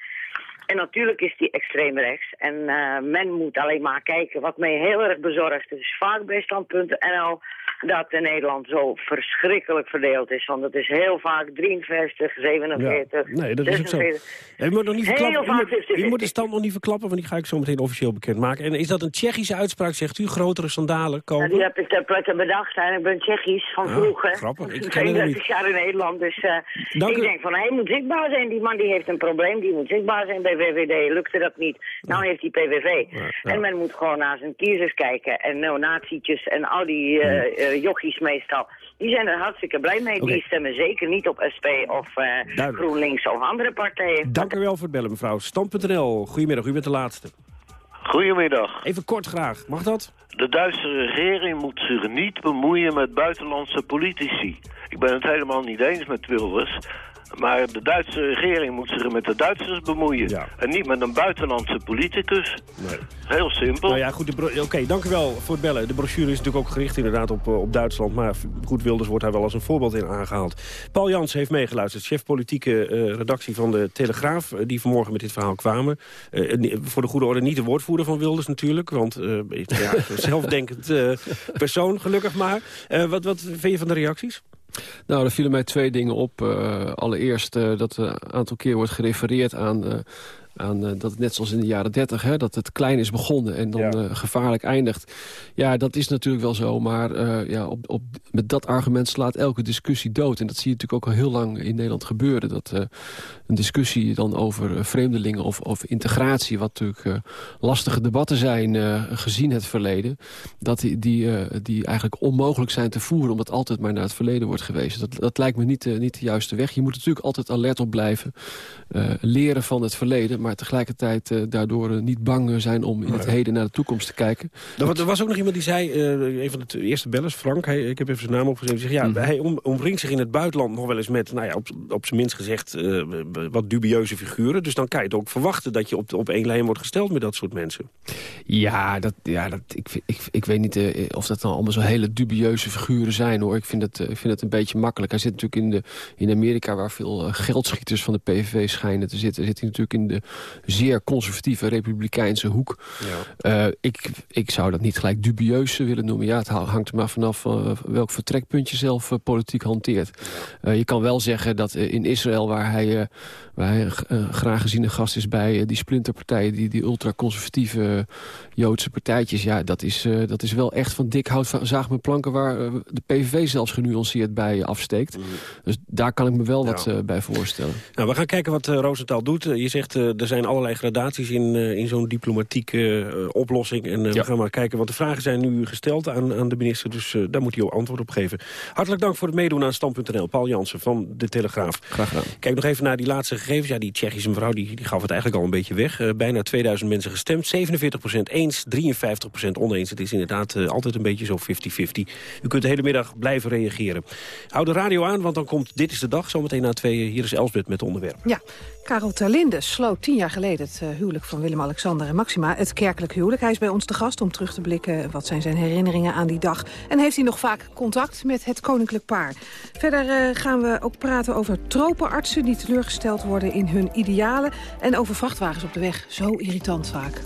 En natuurlijk is die extreem rechts. En eh, men moet alleen maar kijken. Wat mij heel erg bezorgt is vaak bij stand.nl dat in Nederland zo verschrikkelijk verdeeld is. Want het is heel vaak 53, 47, Ja, nee, dat is ook zo. 46. Ja, je moet nog niet Heel verklappen. vaak Je moet, 50-50. je moet de stand nog niet verklappen, want die ga ik zo meteen officieel bekendmaken. En is dat een Tsjechische uitspraak, zegt u? Grotere sandalen kopen? Ja, die heb ik ter plekke bedacht. En ik ben Tsjechisch van Ah, vroeger. grappig. Ik ken 32 niet. jaar in Nederland. Dus Dank ik u. denk van, hij moet zichtbaar zijn. Die man die heeft een probleem. Die moet zichtbaar zijn bij VVD. Lukte dat niet. Nou heeft hij PVV. En men moet gewoon naar zijn kiezers kijken. En neonazietjes en al die eh eh, jochies meestal. Die zijn er hartstikke blij mee. Die stemmen zeker niet op SP of eh. GroenLinks of andere partijen. Dank u wel voor het bellen, mevrouw. Stand.nl, goedemiddag, u bent de laatste. Goedemiddag. Even kort graag, mag dat? De Duitse regering moet zich niet bemoeien met buitenlandse politici. Ik ben het helemaal niet eens met Wilders. Maar de Duitse regering moet zich met de Duitsers bemoeien. En niet met een buitenlandse politicus. Heel simpel. Nou ja, goed, bro- oké, dank u wel voor het bellen. De brochure is natuurlijk ook gericht inderdaad op, eh, op Duitsland. Maar goed, Wilders wordt daar wel als een voorbeeld in aangehaald. Paul Jans heeft meegeluisterd, chef politieke eh, redactie van de Telegraaf... eh, die vanmorgen met dit verhaal kwamen. Eh, voor de goede orde niet de woordvoerder van Wilders natuurlijk. Want eh ja, een zelfdenkend eh, persoon, gelukkig maar. Eh, wat, wat vind je van de reacties? Nou, er vielen mij twee dingen op. Eh, allereerst eh, dat een aantal keer wordt gerefereerd aan... eh, aan dat het net zoals in de jaren 30, hè, dat het klein is begonnen en dan eh, gevaarlijk eindigt. Ja, dat is natuurlijk wel zo, maar eh, ja, op, op, met dat argument slaat elke discussie dood. En dat zie je natuurlijk ook al heel lang in Nederland gebeuren. Dat een discussie dan over vreemdelingen of, of integratie... wat natuurlijk lastige debatten zijn gezien het verleden... dat die, die, die eigenlijk onmogelijk zijn te voeren... omdat altijd maar naar het verleden wordt gewezen. Dat, dat lijkt me niet, niet de juiste weg. Je moet natuurlijk altijd alert op blijven. leren van het verleden... maar tegelijkertijd eh, daardoor eh, niet bang zijn om in het heden naar de toekomst te kijken. Er was- er was ook nog iemand die zei, eh, een van de eerste bellers, Frank... Hij, ik heb even zijn naam opgeschreven. Zegt, ja, Mhm. hij om, omringt zich in het buitenland nog wel eens met... Nou ja, op, op zijn minst gezegd, wat dubieuze figuren. Dus dan kan je het ook verwachten dat je op, op één lijn wordt gesteld met dat soort mensen. Ja, dat, ja dat, ik, ik, ik weet niet of dat dan allemaal zo hele dubieuze figuren zijn. hoor. Ik vind eh, ik vind het een beetje makkelijk. Hij zit natuurlijk in, de, in Amerika waar veel geldschieters van de PVV schijnen te zitten. Zit hij natuurlijk in de zeer conservatieve republikeinse hoek. Eh, ik, ik zou dat niet gelijk dubieus willen noemen. Ja, het ha- hangt er maar vanaf eh, welk vertrekpunt je zelf eh, politiek hanteert. Eh, je kan wel zeggen dat eh, in Israël, waar hij, eh, waar hij eh, graag geziene gast is bij eh, die splinterpartijen, die, die ultraconservatieve eh, Joodse partijtjes, ja, dat is, dat is wel echt van dik hout van zaag met planken waar de PVV zelfs genuanceerd bij afsteekt. Dus daar kan ik me wel wat bij voorstellen. Nou, we gaan kijken wat Rosenthal doet. Je zegt, er zijn allerlei gradaties in, in zo'n diplomatieke oplossing. En we gaan maar kijken, want de vragen zijn nu gesteld aan, aan de minister. Dus daar moet hij ook antwoord op geven. Hartelijk dank voor het meedoen aan Stand.nl. Paul Jansen van De Telegraaf. Graag gedaan. Kijk nog even naar die laatste Ja, die Tsjechische mevrouw die, die gaf het eigenlijk al een beetje weg. Eh, bijna 2000 mensen gestemd. 47% eens, 53% oneens. Het is inderdaad eh, altijd een beetje zo 50-50. U kunt de hele middag blijven reageren. Hou de radio aan, want dan komt Dit is de Dag. Zometeen na tweeën. Hier is Elsbeth met het onderwerp. Ja, Karel Terlinde sloot tien jaar geleden het eh, huwelijk van Willem-Alexander en Maxima. Het kerkelijk huwelijk. Hij is bij ons te gast om terug te blikken. Wat zijn zijn herinneringen aan die dag? En heeft hij nog vaak contact met het koninklijk paar? Verder eh, gaan we ook praten over tropenartsen die teleurgesteld worden in hun idealen. En over vrachtwagens op de weg. Zo irritant vaak.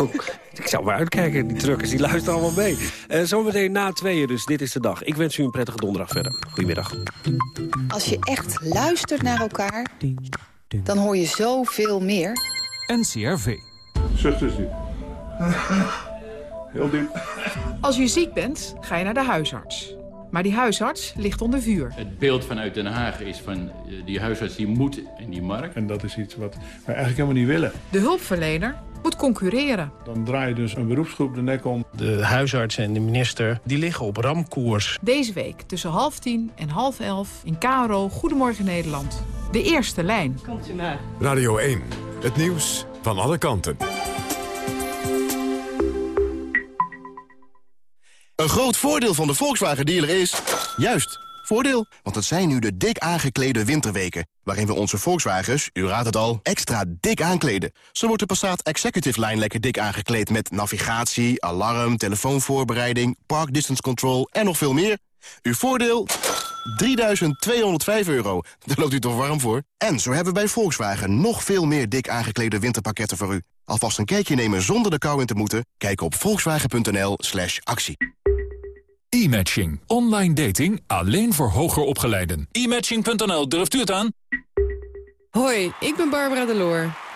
Oh, ik zou maar uitkijken. Die truckers die luisteren allemaal mee. Eh, zometeen na tweeën dus. Dit is de dag. Ik wens u een prettige donderdag verder. Goedemiddag. Als je echt luistert naar elkaar, dan hoor je zoveel meer. NCRV. Zucht diep. Heel diep. Als je ziek bent, ga je naar de huisarts. Maar die huisarts ligt onder vuur. Het beeld vanuit Den Haag is van eh, die huisarts die moet in die markt. En dat is iets wat wij eigenlijk helemaal niet willen. De hulpverlener moet concurreren. Dan draai je dus een beroepsgroep de nek om. De huisarts en de minister die liggen op ramkoers. Deze week tussen half tien en half elf in KRO Goedemorgen Nederland. De eerste lijn. Komt u maar. Radio 1. Het nieuws van alle kanten. Een groot voordeel van de Volkswagen dealer is... Juist, voordeel. Want het zijn nu de dik aangeklede winterweken... waarin we onze Volkswagens, u raadt het al, extra dik aankleden. Zo wordt de Passat Executive Line lekker dik aangekleed... met navigatie, alarm, telefoonvoorbereiding, park distance control en nog veel meer. Uw voordeel? 3.205 euro. Daar loopt u toch warm voor? En zo hebben we bij Volkswagen nog veel meer dik aangeklede winterpakketten voor u. Alvast een kijkje nemen zonder de kou in te moeten? Kijk op volkswagen.nl slash actie. E-matching. Online dating alleen voor hoger opgeleiden. E-matching.nl, durft u het aan? Hoi, ik ben Barbara Deloor.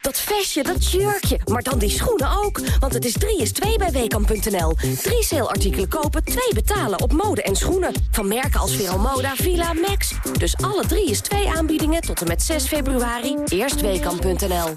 Dat vestje, dat jurkje, maar dan die schoenen ook. Want het is 3 is 2 bij Weekamp.nl. Drie saleartikelen kopen, twee betalen op mode en schoenen. Van merken als Veromoda, Villa, Max. Dus alle 3 is 2 aanbiedingen tot en met 6 februari. Eerst Weekamp.nl.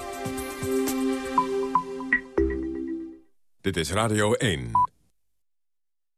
Dit is Radio 1.